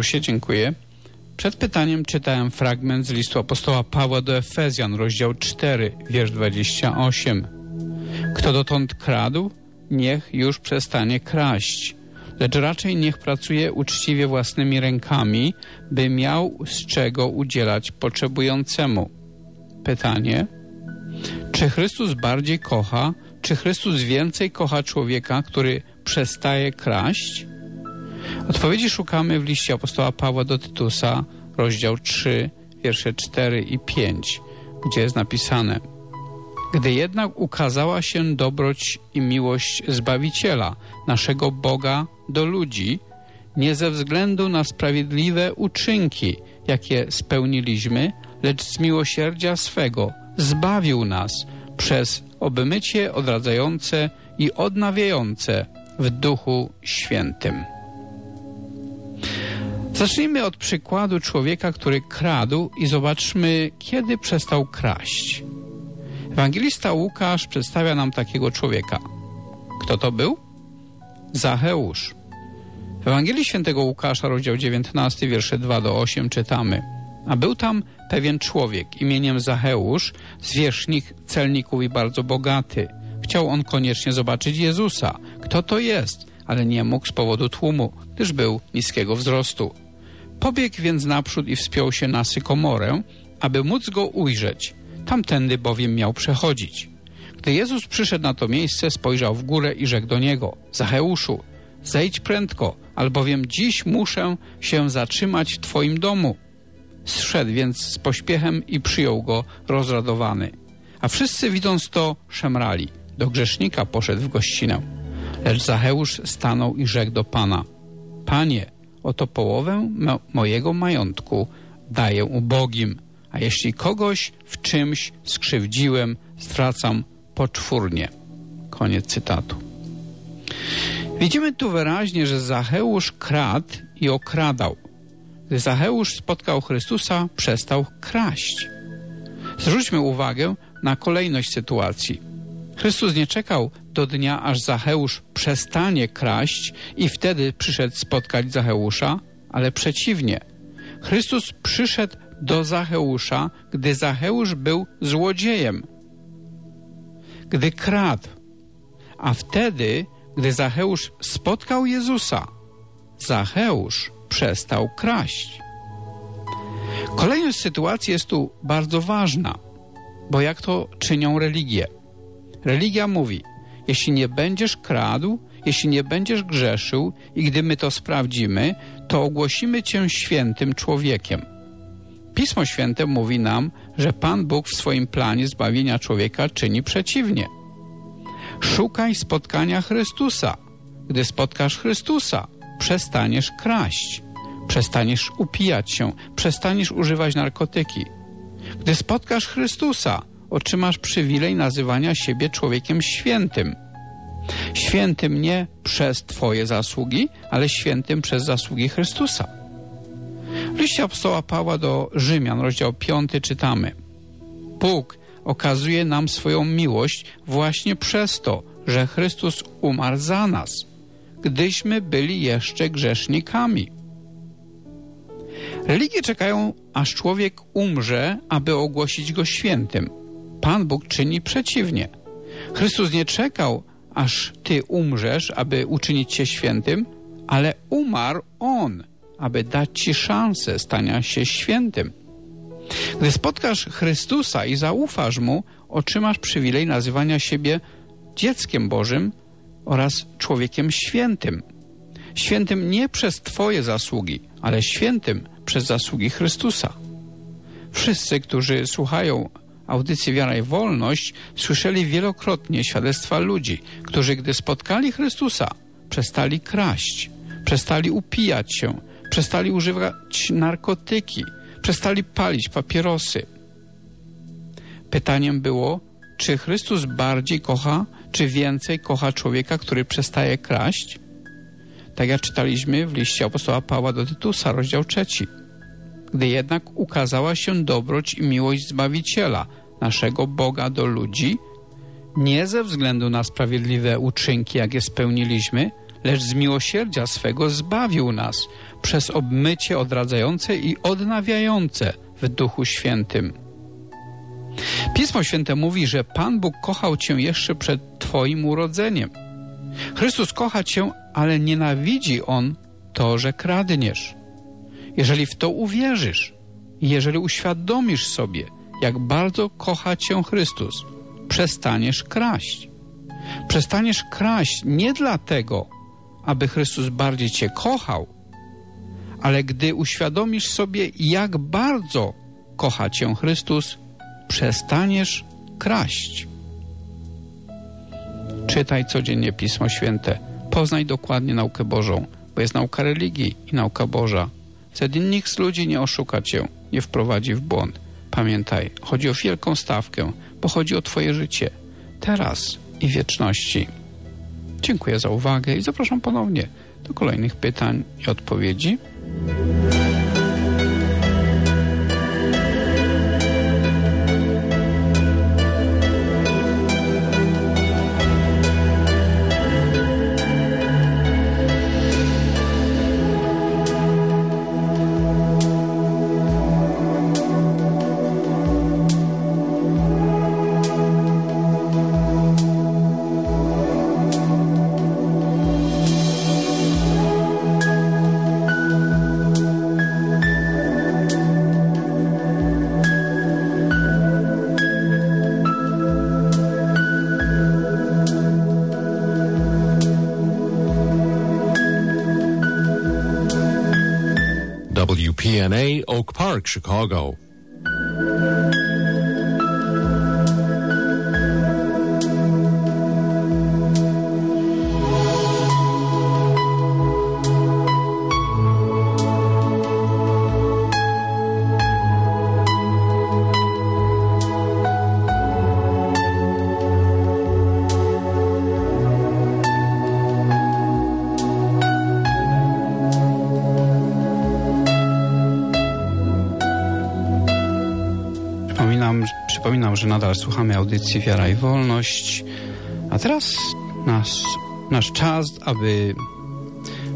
Konkursie, dziękuję. Przed pytaniem czytałem fragment z listu apostoła Pawła do Efezjan, rozdział 4, wiersz 28. Kto dotąd kradł, niech już przestanie kraść, lecz raczej niech pracuje uczciwie własnymi rękami, by miał z czego udzielać potrzebującemu. Pytanie: czy Chrystus bardziej kocha, czy Chrystus więcej kocha człowieka, który przestaje kraść? Odpowiedzi szukamy w liście apostoła Pawła do Tytusa, rozdział 3, wiersze 4 i 5, gdzie jest napisane Gdy jednak ukazała się dobroć i miłość Zbawiciela, naszego Boga, do ludzi, nie ze względu na sprawiedliwe uczynki, jakie spełniliśmy, lecz z miłosierdzia swego zbawił nas przez obmycie odradzające i odnawiające w Duchu Świętym. Zacznijmy od przykładu człowieka, który kradł i zobaczmy, kiedy przestał kraść. Ewangelista Łukasz przedstawia nam takiego człowieka. Kto to był? Zacheusz. W Ewangelii Świętego Łukasza, rozdział 19, wiersze 2 do 8 czytamy. A był tam pewien człowiek imieniem Zacheusz, zwierzchnik celników i bardzo bogaty. Chciał on koniecznie zobaczyć Jezusa. Kto to jest? Ale nie mógł z powodu tłumu, gdyż był niskiego wzrostu. Pobiegł więc naprzód i wspiął się na sykomorę, aby móc go ujrzeć. Tamtędy bowiem miał przechodzić. Gdy Jezus przyszedł na to miejsce, spojrzał w górę i rzekł do niego: Zacheuszu, zejdź prędko, albowiem dziś muszę się zatrzymać w Twoim domu. Zszedł więc z pośpiechem i przyjął go rozradowany. A wszyscy widząc to szemrali. Do grzesznika poszedł w gościnę. Lecz Zacheusz stanął i rzekł do Pana: Panie, oto połowę mo mojego majątku daję ubogim, a jeśli kogoś w czymś skrzywdziłem, zwracam poczwórnie. Koniec cytatu. Widzimy tu wyraźnie, że Zacheusz kradł i okradał. Gdy Zacheusz spotkał Chrystusa, przestał kraść. Zwróćmy uwagę na kolejność sytuacji. Chrystus nie czekał do dnia, aż Zacheusz przestanie kraść i wtedy przyszedł spotkać Zacheusza, ale przeciwnie. Chrystus przyszedł do Zacheusza, gdy Zacheusz był złodziejem, gdy kradł, a wtedy, gdy Zacheusz spotkał Jezusa, Zacheusz przestał kraść. Kolejność sytuacji jest tu bardzo ważna, bo jak to czynią religie? Religia mówi, jeśli nie będziesz kradł, jeśli nie będziesz grzeszył i gdy my to sprawdzimy, to ogłosimy cię świętym człowiekiem. Pismo Święte mówi nam, że Pan Bóg w swoim planie zbawienia człowieka czyni przeciwnie. Szukaj spotkania Chrystusa. Gdy spotkasz Chrystusa, przestaniesz kraść, przestaniesz upijać się, przestaniesz używać narkotyki. Gdy spotkasz Chrystusa, otrzymasz przywilej nazywania siebie człowiekiem świętym. Świętym nie przez Twoje zasługi, ale świętym przez zasługi Chrystusa. W liście apostoła Pawła do Rzymian, rozdział 5 czytamy Bóg okazuje nam swoją miłość właśnie przez to, że Chrystus umarł za nas, gdyśmy byli jeszcze grzesznikami. Religie czekają, aż człowiek umrze, aby ogłosić go świętym. Pan Bóg czyni przeciwnie. Chrystus nie czekał, aż ty umrzesz, aby uczynić cię świętym, ale umarł On, aby dać ci szansę stania się świętym. Gdy spotkasz Chrystusa i zaufasz Mu, otrzymasz przywilej nazywania siebie dzieckiem Bożym oraz człowiekiem świętym. Świętym nie przez Twoje zasługi, ale świętym przez zasługi Chrystusa. Wszyscy, którzy słuchają audycji Wiara i Wolność, słyszeli wielokrotnie świadectwa ludzi, którzy gdy spotkali Chrystusa, przestali kraść, przestali upijać się, przestali używać narkotyki, przestali palić papierosy. Pytaniem było, czy Chrystus bardziej kocha, czy więcej kocha człowieka, który przestaje kraść? Tak jak czytaliśmy w liście apostoła Pawła do Tytusa, rozdział trzeci. Gdy jednak ukazała się dobroć i miłość Zbawiciela, naszego Boga do ludzi, nie ze względu na sprawiedliwe uczynki, jakie spełniliśmy, lecz z miłosierdzia swego zbawił nas przez obmycie odradzające i odnawiające w Duchu Świętym. Pismo Święte mówi, że Pan Bóg kochał Cię jeszcze przed Twoim urodzeniem. Chrystus kocha Cię, ale nienawidzi On to, że kradniesz. Jeżeli w to uwierzysz, jeżeli uświadomisz sobie, jak bardzo kocha Cię Chrystus, przestaniesz kraść. Przestaniesz kraść nie dlatego, aby Chrystus bardziej Cię kochał, ale gdy uświadomisz sobie, jak bardzo kocha Cię Chrystus, przestaniesz kraść. Czytaj codziennie Pismo Święte. Poznaj dokładnie naukę Bożą, bo jest nauka religii i nauka Boża. Wtedy nikt z ludzi nie oszuka Cię, nie wprowadzi w błąd. Pamiętaj, chodzi o wielką stawkę, bo chodzi o Twoje życie, teraz i wieczności. Dziękuję za uwagę i zapraszam ponownie do kolejnych pytań i odpowiedzi. WPNA Oak Park, Chicago. Nadal słuchamy audycji Wiara i Wolność. A teraz nasz, czas, aby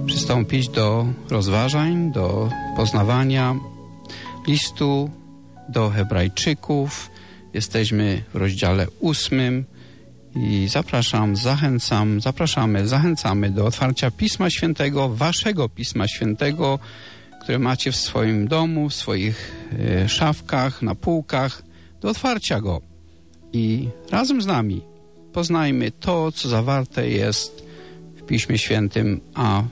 przystąpić do rozważań, do poznawania listu do Hebrajczyków. Jesteśmy w rozdziale ósmym i zapraszam, zachęcam, zapraszamy, zachęcamy do otwarcia Pisma Świętego, waszego Pisma Świętego, które macie w swoim domu, w swoich e, szafkach, na półkach, do otwarcia go. I razem z nami poznajmy to, co zawarte jest w Piśmie Świętym, a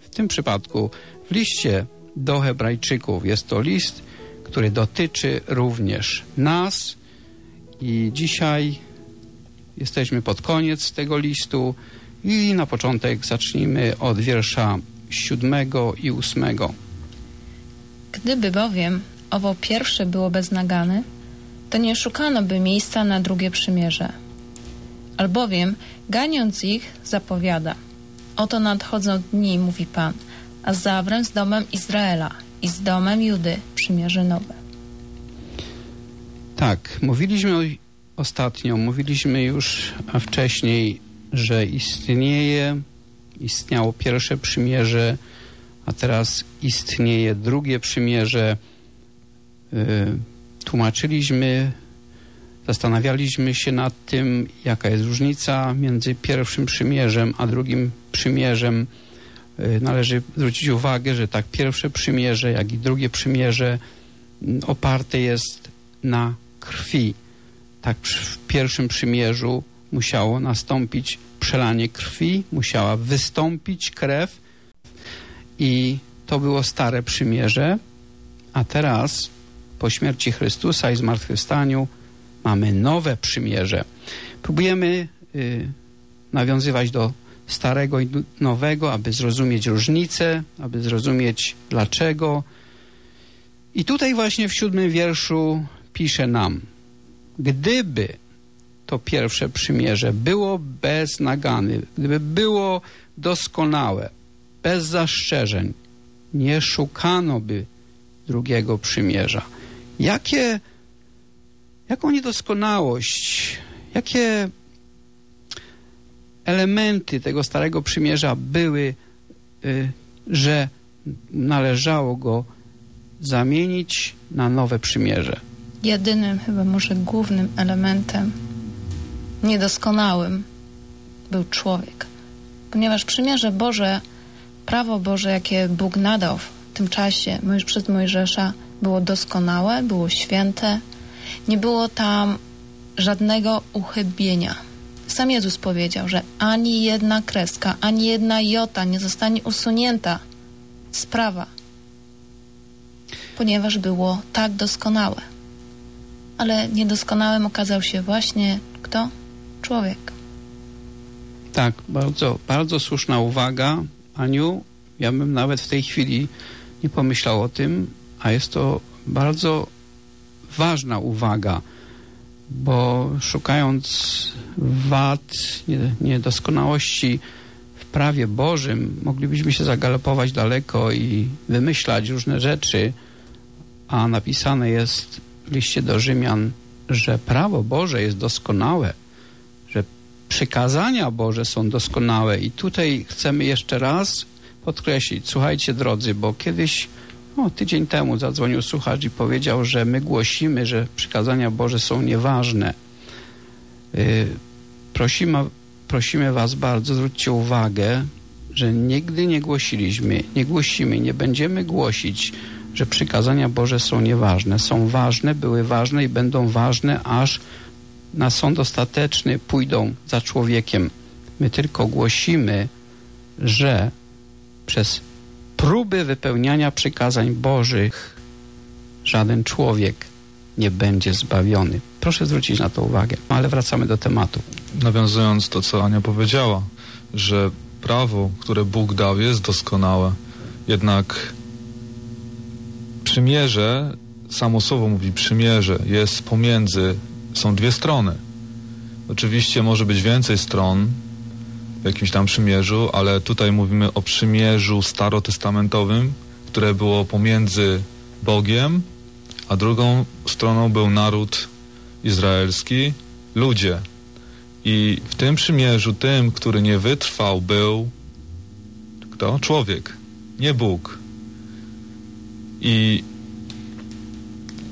w tym przypadku w liście do Hebrajczyków. Jest to list, który dotyczy również nas i dzisiaj jesteśmy pod koniec tego listu i na początek zacznijmy od wiersza siódmego i ósmego. Gdyby bowiem owo pierwsze było beznagane, to nie szukano by miejsca na drugie przymierze. Albowiem, ganiąc ich, zapowiada: Oto nadchodzą dni, mówi Pan, a zawrę z domem Izraela i z domem Judy przymierze nowe. Tak, mówiliśmy ostatnio, mówiliśmy już wcześniej, że istnieje, istniało pierwsze przymierze, a teraz istnieje drugie przymierze. Y, Tłumaczyliśmy, zastanawialiśmy się nad tym, jaka jest różnica między pierwszym przymierzem a drugim przymierzem. Y, Należy zwrócić uwagę, że tak pierwsze przymierze, jak i drugie przymierze oparte jest na krwi. Tak w pierwszym przymierzu musiało nastąpić przelanie krwi, musiała wystąpić krew i to było stare przymierze, a teraz po śmierci Chrystusa i zmartwychwstaniu mamy nowe przymierze. Próbujemy y, nawiązywać do starego i nowego, aby zrozumieć różnice, aby zrozumieć dlaczego. I tutaj właśnie w siódmym wierszu pisze nam, gdyby to pierwsze przymierze było bez nagany, gdyby było doskonałe, bez zastrzeżeń, nie szukano by drugiego przymierza. Jakie, jaką niedoskonałość, jakie elementy tego starego przymierza były, y, że należało go zamienić na nowe przymierze. Jedynym, chyba może głównym elementem niedoskonałym był człowiek. Ponieważ przymierze Boże, prawo Boże, jakie Bóg nadał w tym czasie przez Mojżesza, było doskonałe, było święte. Nie było tam żadnego uchybienia. Sam Jezus powiedział, że ani jedna kreska, ani jedna jota nie zostanie usunięta z prawa, ponieważ było tak doskonałe. Ale niedoskonałym okazał się właśnie kto? Człowiek. Tak, bardzo, bardzo słuszna uwaga, Aniu. Ja bym nawet w tej chwili nie pomyślał o tym, a jest to bardzo ważna uwaga, bo szukając wad, nie- niedoskonałości prawie Bożym moglibyśmy się zagalopować daleko i wymyślać różne rzeczy, a napisane jest w liście do Rzymian, że prawo Boże jest doskonałe, że przykazania Boże są doskonałe. I tutaj chcemy jeszcze raz podkreślić, słuchajcie drodzy, bo kiedyś, o, tydzień temu zadzwonił słuchacz i powiedział, że my głosimy, że przykazania Boże są nieważne. Yy, prosimy, prosimy Was bardzo, zwróćcie uwagę, że nigdy nie głosiliśmy, nie głosimy, nie będziemy głosić, że przykazania Boże są nieważne. Są ważne, były ważne i będą ważne, aż na sąd ostateczny pójdą za człowiekiem. My tylko głosimy, że przez próby wypełniania przykazań Bożych żaden człowiek nie będzie zbawiony. Proszę zwrócić na to uwagę, ale wracamy do tematu. Nawiązując to, co Ania powiedziała, że prawo, które Bóg dał, jest doskonałe, jednak przymierze, samo słowo mówi przymierze, jest pomiędzy, są dwie strony. Oczywiście może być więcej stron w jakimś tam przymierzu, ale tutaj mówimy o przymierzu starotestamentowym, które było pomiędzy Bogiem, a drugą stroną był naród izraelski, ludzie. I w tym przymierzu tym, który nie wytrwał, był kto? Człowiek, nie Bóg. I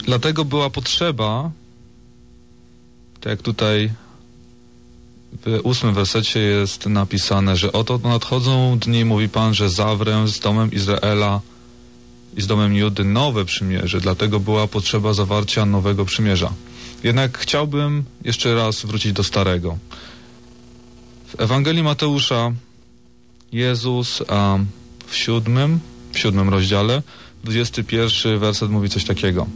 dlatego była potrzeba, tak jak tutaj w ósmym wersecie jest napisane, że oto nadchodzą dni, mówi Pan, że zawrę z domem Izraela i z domem Judy nowe przymierze, dlatego była potrzeba zawarcia nowego przymierza. Jednak chciałbym jeszcze raz wrócić do starego. W Ewangelii Mateusza Jezus w siódmym, w siódmym rozdziale, 21 werset mówi coś takiego.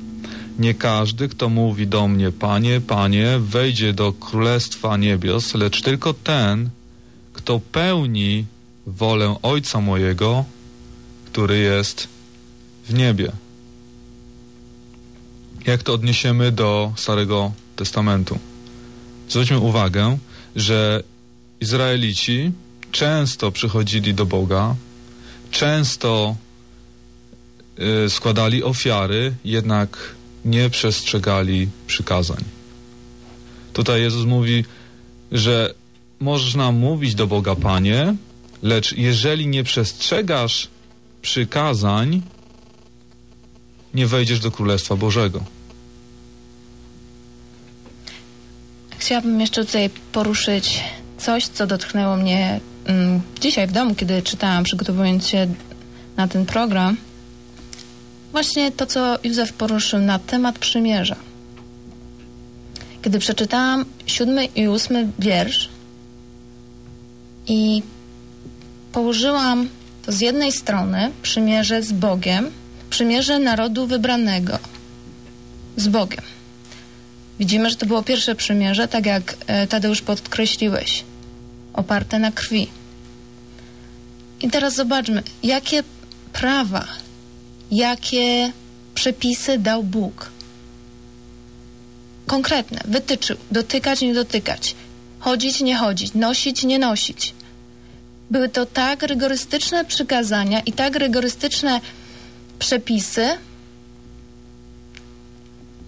Nie każdy, kto mówi do mnie, Panie, Panie, wejdzie do Królestwa Niebios, lecz tylko ten, kto pełni wolę Ojca mojego, który jest w niebie. Jak to odniesiemy do Starego Testamentu? Zwróćmy uwagę, że Izraelici często przychodzili do Boga, często y, składali ofiary, jednak nie przestrzegali przykazań. Tutaj Jezus mówi, że można mówić do Boga, Panie, lecz jeżeli nie przestrzegasz przykazań, nie wejdziesz do Królestwa Bożego. Chciałabym jeszcze tutaj poruszyć coś, co dotknęło mnie mm, dzisiaj w domu, kiedy czytałam, przygotowując się na ten program. Właśnie to, co Józef poruszył na temat przymierza. Kiedy przeczytałam siódmy i ósmy wiersz i położyłam to z jednej strony przymierze z Bogiem, przymierze narodu wybranego z Bogiem. Widzimy, że to było pierwsze przymierze, tak jak e, Tadeusz podkreśliłeś, oparte na krwi. I teraz zobaczmy, jakie prawa, jakie przepisy dał Bóg. Konkretne, wytyczył, dotykać, nie dotykać, chodzić, nie chodzić, nosić, nie nosić. Były to tak rygorystyczne przykazania i tak rygorystyczne przepisy.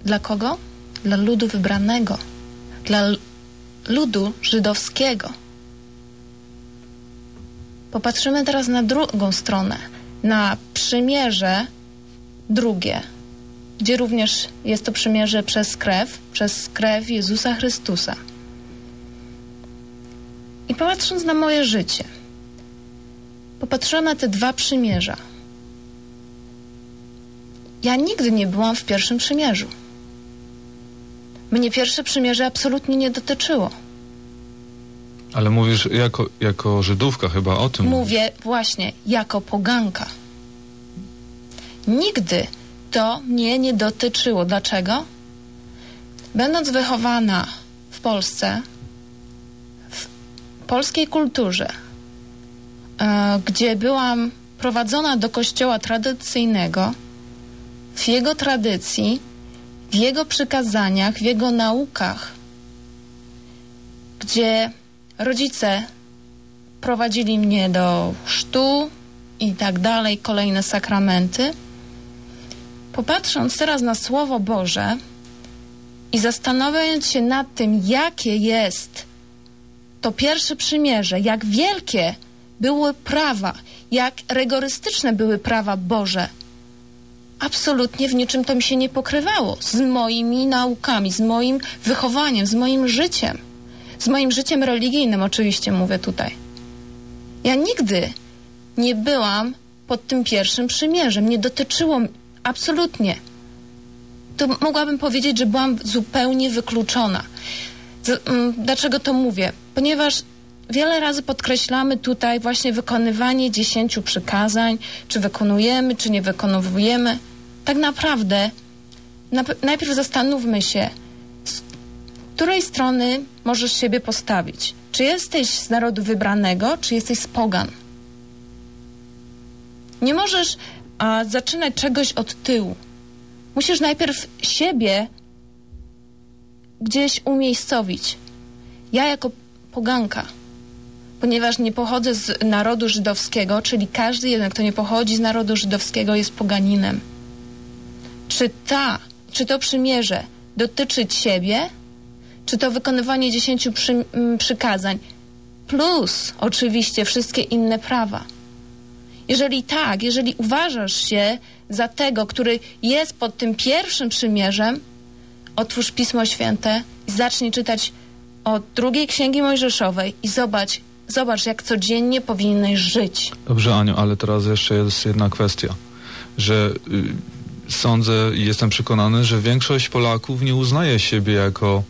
Dla kogo? Dla ludu wybranego, dla ludu żydowskiego. Popatrzymy teraz na drugą stronę, na przymierze drugie, gdzie również jest to przymierze przez krew, przez krew Jezusa Chrystusa. I patrząc na moje życie, popatrzyłam na te dwa przymierza. Ja nigdy nie byłam w pierwszym przymierzu. Mnie pierwsze przymierze absolutnie nie dotyczyło. Ale mówisz jako, jako Żydówka chyba o tym. Mówię właśnie jako poganka. Nigdy to mnie nie dotyczyło. Dlaczego? Będąc wychowana w Polsce, w polskiej kulturze, e, gdzie byłam prowadzona do kościoła tradycyjnego, w jego tradycji, w jego przykazaniach, w jego naukach, gdzie rodzice prowadzili mnie do chrztu i tak dalej, kolejne sakramenty. Popatrząc teraz na Słowo Boże i zastanawiając się nad tym, jakie jest to pierwsze przymierze, jak wielkie były prawa, jak rygorystyczne były prawa Boże, absolutnie w niczym to mi się nie pokrywało. Z moimi naukami, z moim wychowaniem, z moim życiem, z moim życiem religijnym, oczywiście mówię tutaj. Ja nigdy nie byłam pod tym pierwszym przymierzem, nie dotyczyło absolutnie. To mogłabym powiedzieć, że byłam zupełnie wykluczona. Mm, dlaczego to mówię? Ponieważ wiele razy podkreślamy tutaj właśnie wykonywanie dziesięciu przykazań, czy wykonujemy, czy nie wykonujemy. Tak naprawdę najpierw zastanówmy się, z której strony możesz siebie postawić. Czy jesteś z narodu wybranego, czy jesteś z pogan? Nie możesz a, zaczynać czegoś od tyłu. Musisz najpierw siebie gdzieś umiejscowić. Ja jako poganka, ponieważ nie pochodzę z narodu żydowskiego, czyli każdy jeden, kto nie pochodzi z narodu żydowskiego, jest poganinem. Czy ta, czy to przymierze dotyczy ciebie, czy to wykonywanie dziesięciu przy, przykazań, plus oczywiście wszystkie inne prawa. Jeżeli tak, jeżeli uważasz się za tego, który jest pod tym pierwszym przymierzem, otwórz Pismo Święte i zacznij czytać od drugiej Księgi Mojżeszowej i zobacz, zobacz, jak codziennie powinieneś żyć. Dobrze, Aniu, ale teraz jeszcze jest jedna kwestia, że y, sądzę i jestem przekonany, że większość Polaków nie uznaje siebie jako,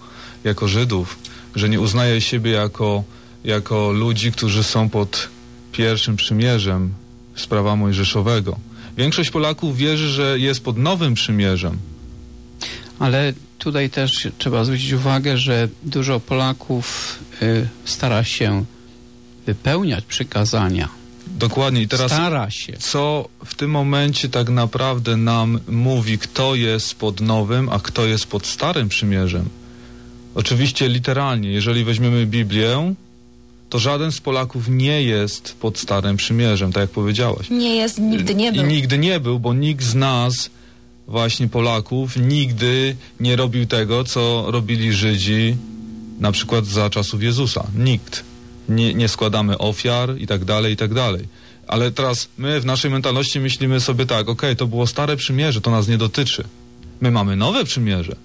jako Żydów, że nie uznaje siebie jako, jako ludzi, którzy są pod pierwszym przymierzem z prawa mojżeszowego. Większość Polaków wierzy, że jest pod nowym przymierzem. Ale tutaj też trzeba zwrócić uwagę, że dużo Polaków y, stara się wypełniać przykazania. Dokładnie. I teraz stara się. co w tym momencie tak naprawdę nam mówi, kto jest pod nowym, a kto jest pod starym przymierzem? Oczywiście literalnie, jeżeli weźmiemy Biblię, to żaden z Polaków nie jest pod Starym Przymierzem, tak jak powiedziałaś. Nie jest, nigdy nie był. I nigdy nie był, bo nikt z nas, właśnie Polaków, nigdy nie robił tego, co robili Żydzi na przykład za czasów Jezusa. Nikt. Nie, nie składamy ofiar i tak dalej, i tak dalej. Ale teraz my w naszej mentalności myślimy sobie tak, okej, okay, to było stare przymierze, to nas nie dotyczy. My mamy nowe przymierze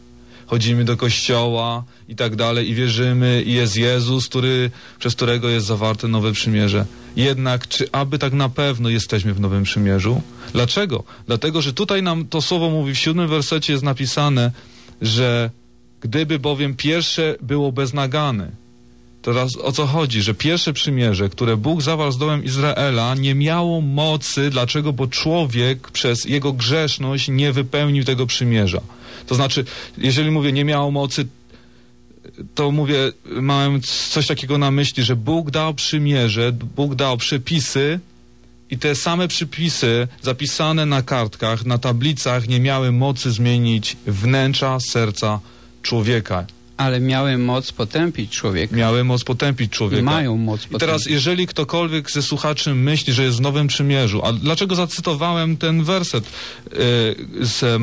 chodzimy do kościoła i tak dalej i wierzymy i jest Jezus, który, przez którego jest zawarte nowe przymierze. Jednak czy aby tak na pewno jesteśmy w nowym przymierzu? Dlaczego? Dlatego, że tutaj nam to słowo mówi, w siódmym wersecie jest napisane, że gdyby bowiem pierwsze było beznagane, Teraz o co chodzi? Że pierwsze przymierze, które Bóg zawarł z domem Izraela, nie miało mocy. Dlaczego? Bo człowiek przez jego grzeszność nie wypełnił tego przymierza. To znaczy, jeżeli mówię nie miało mocy, to mówię, mam coś takiego na myśli, że Bóg dał przymierze, Bóg dał przepisy i te same przepisy zapisane na kartkach, na tablicach nie miały mocy zmienić wnętrza serca człowieka. Ale miały moc potępić człowieka. Miały moc potępić człowieka. I mają moc potępić. I teraz, jeżeli ktokolwiek ze słuchaczy myśli, że jest w Nowym Przymierzu, a dlaczego zacytowałem ten werset yy, z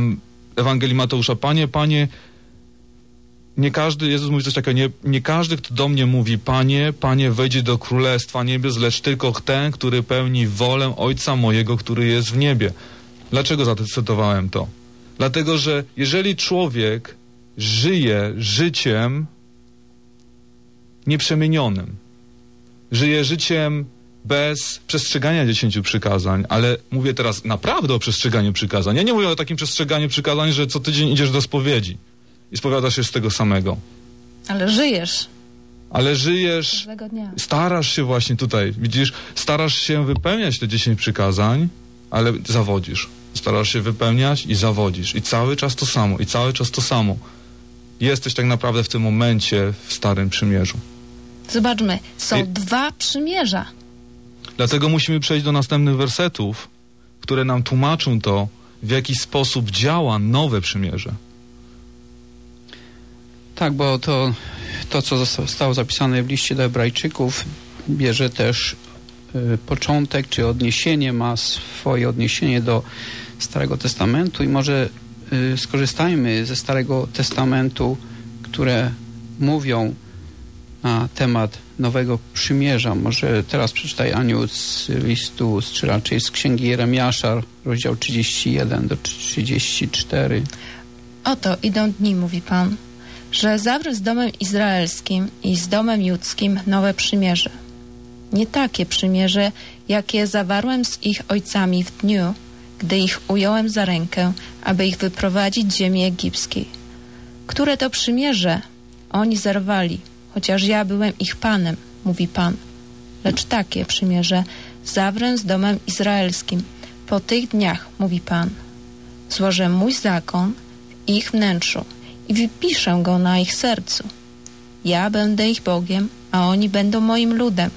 Ewangelii Mateusza? Panie, Panie, nie każdy, Jezus mówi coś takiego, nie, nie każdy, kto do mnie mówi, Panie, Panie, wejdzie do Królestwa Niebios, lecz tylko ten, który pełni wolę Ojca mojego, który jest w niebie. Dlaczego zacytowałem to? Dlatego, że jeżeli człowiek żyje życiem nieprzemienionym. Żyje życiem bez przestrzegania dziesięciu przykazań, ale mówię teraz naprawdę o przestrzeganiu przykazań. Ja nie mówię o takim przestrzeganiu przykazań, że co tydzień idziesz do spowiedzi i spowiadasz się z tego samego. Ale żyjesz. Ale żyjesz, starasz się właśnie tutaj, widzisz, starasz się wypełniać te dziesięć przykazań, ale zawodzisz. Starasz się wypełniać i zawodzisz. I cały czas to samo, i cały czas to samo jesteś tak naprawdę w tym momencie w Starym Przymierzu. Zobaczmy, są I... dwa przymierza. Dlatego musimy przejść do następnych wersetów, które nam tłumaczą to, w jaki sposób działa nowe przymierze. Tak, bo to, to co zostało zapisane w liście do Hebrajczyków, bierze też y, początek, czy odniesienie, ma swoje odniesienie do Starego Testamentu i może skorzystajmy ze Starego Testamentu, które mówią na temat Nowego Przymierza. Może teraz przeczytaj Aniu z listu, czy raczej z Księgi Jeremiasza, rozdział 31 do 34. Oto idą dni, mówi Pan, że zawrę z domem izraelskim i z domem judzkim nowe przymierze. Nie takie przymierze, jakie zawarłem z ich ojcami w dniu, gdy ich ująłem za rękę, aby ich wyprowadzić z ziemi egipskiej. Które to przymierze oni zerwali, chociaż ja byłem ich Panem, mówi Pan. Lecz takie przymierze zawrę z domem izraelskim. Po tych dniach, mówi Pan, złożę mój zakon w ich wnętrzu i wypiszę go na ich sercu. Ja będę ich Bogiem, a oni będą moim ludem.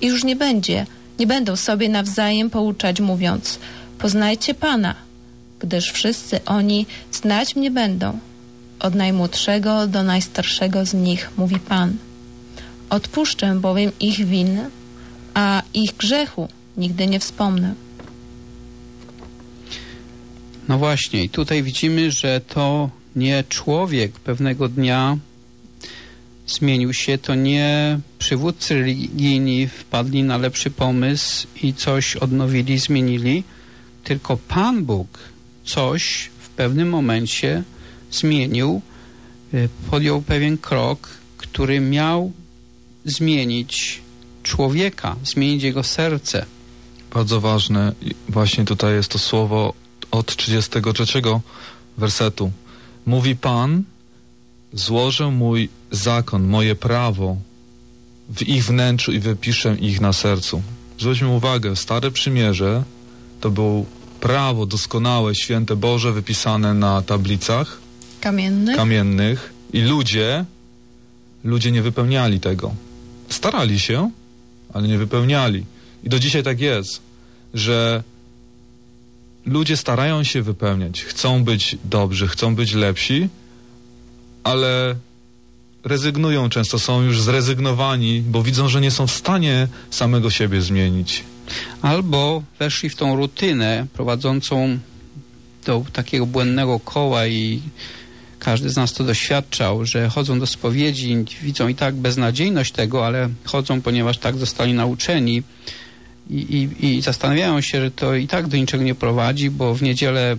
I już nie będzie, nie będą sobie nawzajem pouczać, mówiąc, poznajcie Pana, gdyż wszyscy oni znać mnie będą, od najmłodszego do najstarszego z nich, mówi Pan. Odpuszczę bowiem ich winy, a ich grzechu nigdy nie wspomnę. No właśnie, i tutaj widzimy, że to nie człowiek pewnego dnia zmienił się, to nie przywódcy religijni wpadli na lepszy pomysł i coś odnowili, zmienili, tylko Pan Bóg coś w pewnym momencie zmienił, y, podjął pewien krok, który miał zmienić człowieka, zmienić jego serce. Bardzo ważne, właśnie tutaj jest to słowo od 33 wersetu. Mówi Pan, złożę mój zakon, moje prawo w ich wnętrzu i wypiszę ich na sercu. Zwróćmy uwagę, Stare Przymierze to było prawo doskonałe, święte Boże, wypisane na tablicach Kamienny? kamiennych i ludzie, ludzie nie wypełniali tego. Starali się, ale nie wypełniali. I do dzisiaj tak jest, że ludzie starają się wypełniać, chcą być dobrzy, chcą być lepsi, ale rezygnują często, są już zrezygnowani, bo widzą, że nie są w stanie samego siebie zmienić. Albo weszli w tą rutynę prowadzącą do takiego błędnego koła i każdy z nas to doświadczał, że chodzą do spowiedzi, widzą i tak beznadziejność tego, ale chodzą, ponieważ tak zostali nauczeni i, i, i zastanawiają się, że to i tak do niczego nie prowadzi, bo w niedzielę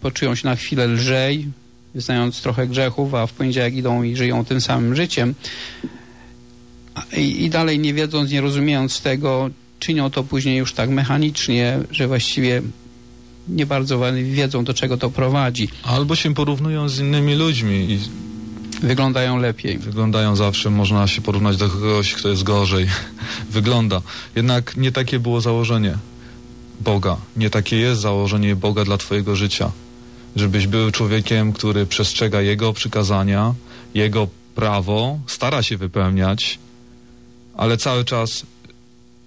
poczują się na chwilę lżej, wyznając trochę grzechów, a w poniedziałek idą i żyją tym samym życiem. I, I dalej nie wiedząc, nie rozumiejąc tego, czynią to później już tak mechanicznie, że właściwie nie bardzo wiedzą, do czego to prowadzi. Albo się porównują z innymi ludźmi i wyglądają lepiej. Wyglądają zawsze, można się porównać do kogoś, kto jest gorzej. (laughs) Wygląda. Jednak nie takie było założenie Boga. Nie takie jest założenie Boga dla Twojego życia. Żebyś był człowiekiem, który przestrzega Jego przykazania, Jego prawo, stara się wypełniać, ale cały czas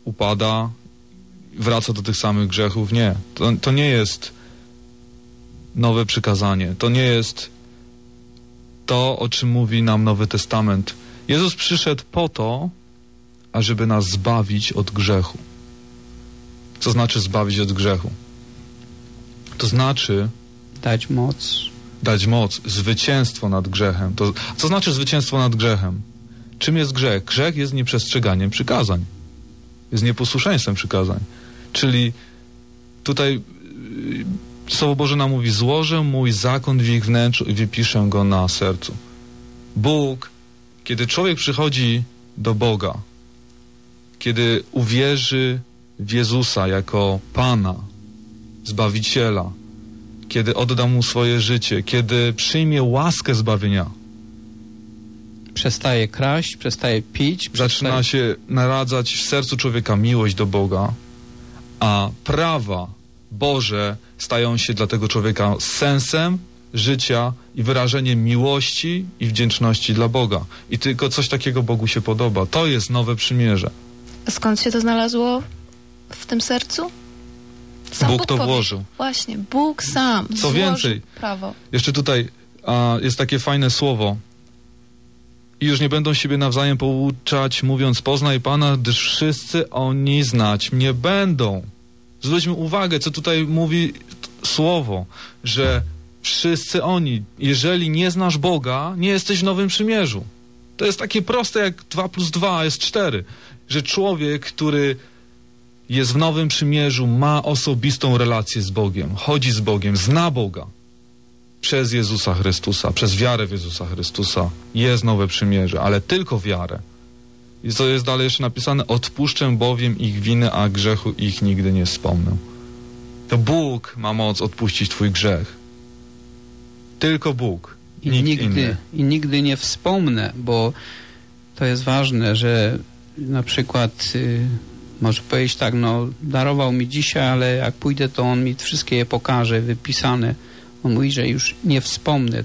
upada, wraca do tych samych grzechów. Nie. To, to nie jest nowe przykazanie. To nie jest to, o czym mówi nam Nowy Testament. Jezus przyszedł po to, ażeby nas zbawić od grzechu. Co znaczy zbawić od grzechu? To znaczy dać moc. Dać moc, zwycięstwo nad grzechem. To, co znaczy zwycięstwo nad grzechem? Czym jest grzech? Grzech jest nieprzestrzeganiem przykazań. Jest nieposłuszeństwem przykazań. Czyli tutaj yy, Słowo Boże nam mówi, złożę mój zakon w ich wnętrzu i wypiszę go na sercu. Bóg, kiedy człowiek przychodzi do Boga, kiedy uwierzy w Jezusa jako Pana, Zbawiciela, kiedy odda Mu swoje życie, kiedy przyjmie łaskę zbawienia, przestaje kraść, przestaje pić, zaczyna przestaje... się naradzać w sercu człowieka miłość do Boga, a prawa Boże stają się dla tego człowieka sensem życia i wyrażeniem miłości i wdzięczności dla Boga. I tylko coś takiego Bogu się podoba. To jest nowe przymierze. Skąd się to znalazło w tym sercu? Sam Bóg, Bóg to powie. włożył. Właśnie, Bóg sam. Co więcej, prawo. jeszcze tutaj a, jest takie fajne słowo. I już nie będą siebie nawzajem pouczać, mówiąc poznaj Pana, gdyż wszyscy oni znać mnie będą. Zwróćmy uwagę, co tutaj mówi słowo, że wszyscy oni, jeżeli nie znasz Boga, nie jesteś w Nowym Przymierzu. To jest takie proste jak 2 plus 2 jest 4, że człowiek, który jest w Nowym Przymierzu, ma osobistą relację z Bogiem, chodzi z Bogiem, zna Boga przez Jezusa Chrystusa, przez wiarę w Jezusa Chrystusa jest nowe przymierze, ale tylko wiarę. I co jest dalej jeszcze napisane? Odpuszczę bowiem ich winy, a grzechu ich nigdy nie wspomnę. To Bóg ma moc odpuścić twój grzech. Tylko Bóg. I nigdy, inny. I nigdy nie wspomnę, bo to jest ważne, że na przykład y, może powiedzieć tak, no darował mi dzisiaj, ale jak pójdę, to on mi wszystkie je pokaże, wypisane. On mówi, że już nie wspomnę.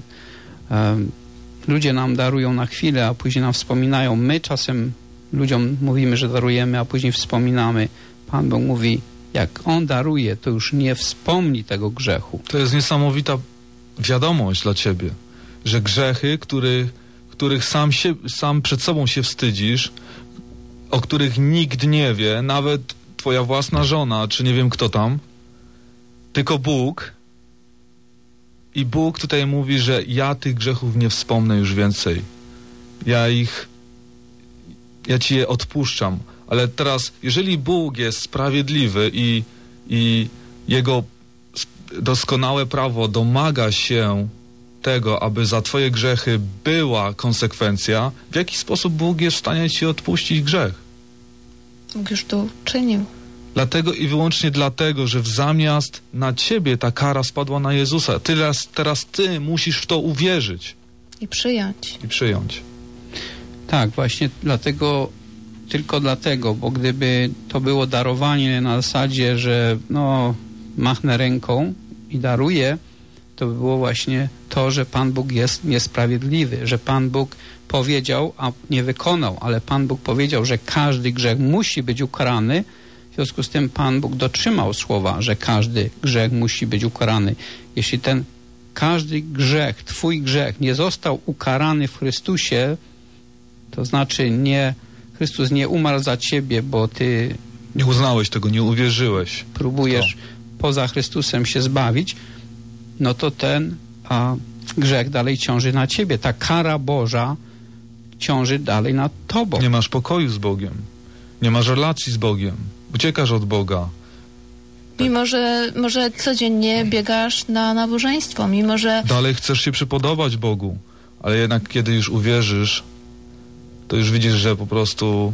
Ludzie nam darują na chwilę, a później nam wspominają. My czasem ludziom mówimy, że darujemy, a później wspominamy. Pan Bóg mówi, jak On daruje, to już nie wspomni tego grzechu. To jest niesamowita wiadomość dla ciebie, że grzechy, których, których sam, się, sam przed sobą się wstydzisz, o których nikt nie wie, nawet twoja własna żona, czy nie wiem kto tam, tylko Bóg. I Bóg tutaj mówi, że ja tych grzechów nie wspomnę już więcej. Ja ich, ja ci je odpuszczam. Ale teraz, jeżeli Bóg jest sprawiedliwy i, i jego doskonałe prawo domaga się tego, aby za twoje grzechy była konsekwencja, w jaki sposób Bóg jest w stanie ci odpuścić grzech? Bóg już to czynił. Dlatego i wyłącznie dlatego, że w zamiast na ciebie ta kara spadła na Jezusa. Teraz, teraz ty musisz w to uwierzyć I przyjąć. i przyjąć. Tak, właśnie dlatego, tylko dlatego, bo gdyby to było darowanie na zasadzie, że no, machnę ręką i daruję, to by było właśnie to, że Pan Bóg jest niesprawiedliwy, że Pan Bóg powiedział, a nie wykonał, ale Pan Bóg powiedział, że każdy grzech musi być ukarany. W związku z tym Pan Bóg dotrzymał słowa, że każdy grzech musi być ukarany. Jeśli ten każdy grzech, Twój grzech nie został ukarany w Chrystusie, to znaczy nie, Chrystus nie umarł za Ciebie, bo Ty Nie uznałeś tego, nie uwierzyłeś. próbujesz poza Chrystusem się zbawić, no to ten a, grzech dalej ciąży na ciebie. Ta kara Boża ciąży dalej nad tobą. Nie masz pokoju z Bogiem. Nie masz relacji z Bogiem. Uciekasz od Boga. Mimo, że może codziennie biegasz na nabożeństwo, mimo, że Dalej chcesz się przypodobać Bogu, ale jednak kiedy już uwierzysz, to już widzisz, że po prostu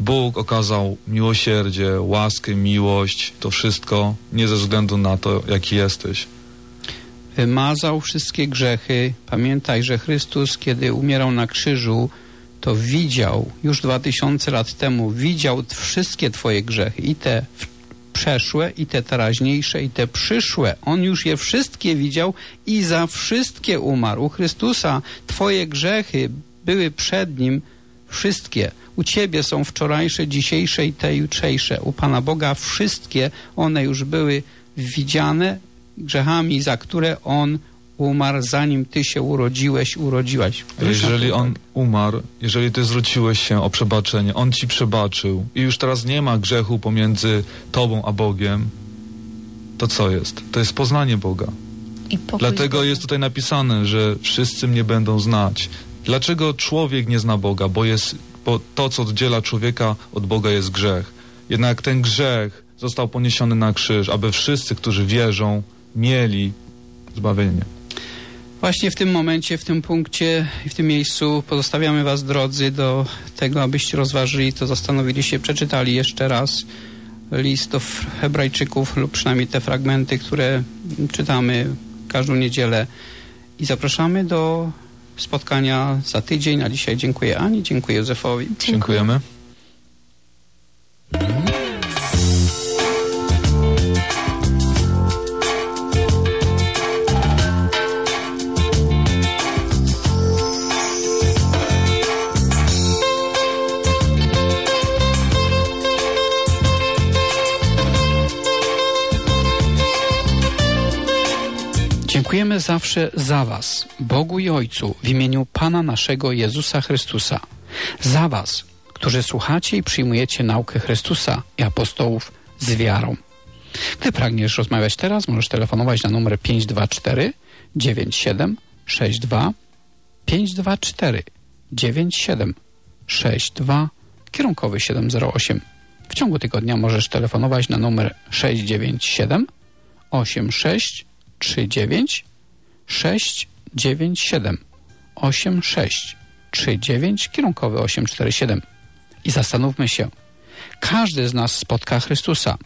Bóg okazał miłosierdzie, łaskę, miłość, to wszystko nie ze względu na to, jaki jesteś. Wymazał wszystkie grzechy. Pamiętaj, że Chrystus, kiedy umierał na krzyżu, to widział, już dwa tysiące lat temu, widział wszystkie twoje grzechy. I te przeszłe, i te teraźniejsze, i te przyszłe. On już je wszystkie widział i za wszystkie umarł. U Chrystusa twoje grzechy były przed Nim wszystkie. U Ciebie są wczorajsze, dzisiejsze i te jutrzejsze. U Pana Boga wszystkie one już były widziane grzechami, za które On umarł, zanim Ty się urodziłeś, urodziłaś. Jeżeli On umarł, jeżeli Ty zwróciłeś się o przebaczenie, On Ci przebaczył i już teraz nie ma grzechu pomiędzy Tobą a Bogiem, to co jest? To jest poznanie Boga. i pokój z Dlatego Bogiem. jest tutaj napisane, że wszyscy mnie będą znać. Dlaczego człowiek nie zna Boga? Bo, jest, bo to, co oddziela człowieka od Boga, jest grzech. Jednak ten grzech został poniesiony na krzyż, aby wszyscy, którzy wierzą, mieli zbawienie. Właśnie w tym momencie, w tym punkcie i w tym miejscu pozostawiamy Was, drodzy, do tego, abyście rozważyli to, zastanowili się, przeczytali jeszcze raz list do F- Hebrajczyków lub przynajmniej te fragmenty, które czytamy każdą niedzielę i zapraszamy do spotkania za tydzień. A dzisiaj dziękuję Ani, dziękuję Józefowi. Dziękujemy. Zawsze za Was, Bogu i Ojcu, w imieniu Pana naszego Jezusa Chrystusa. Za Was, którzy słuchacie i przyjmujecie naukę Chrystusa i apostołów z wiarą. Gdy pragniesz rozmawiać teraz, możesz telefonować na numer 524 97 62 524 97 62 kierunkowy 708. W ciągu tygodnia możesz telefonować na numer 697 8639 697 8639 kierunkowy 847. I zastanówmy się, każdy z nas spotka Chrystusa.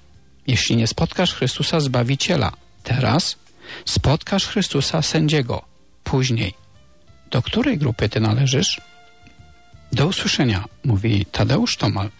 Jeśli nie spotkasz Chrystusa Zbawiciela teraz, spotkasz Chrystusa Sędziego później. Do której grupy ty należysz? Do usłyszenia, mówi Tadeusz Tomal.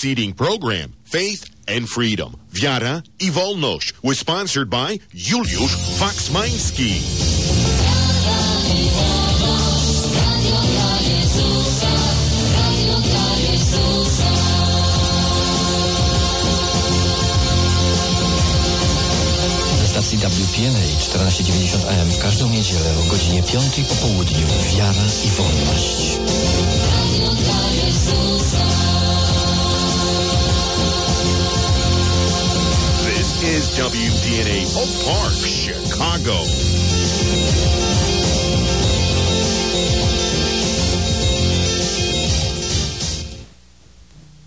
Preceding program, Faith and Freedom, Wiara i Wolność, was sponsored by Juliusz Waksmański. Ze stacji WPNA 1490 AM w każdą niedzielę o godzinie 5 po południu Wiara i Wolność. is WDNA Park, Chicago.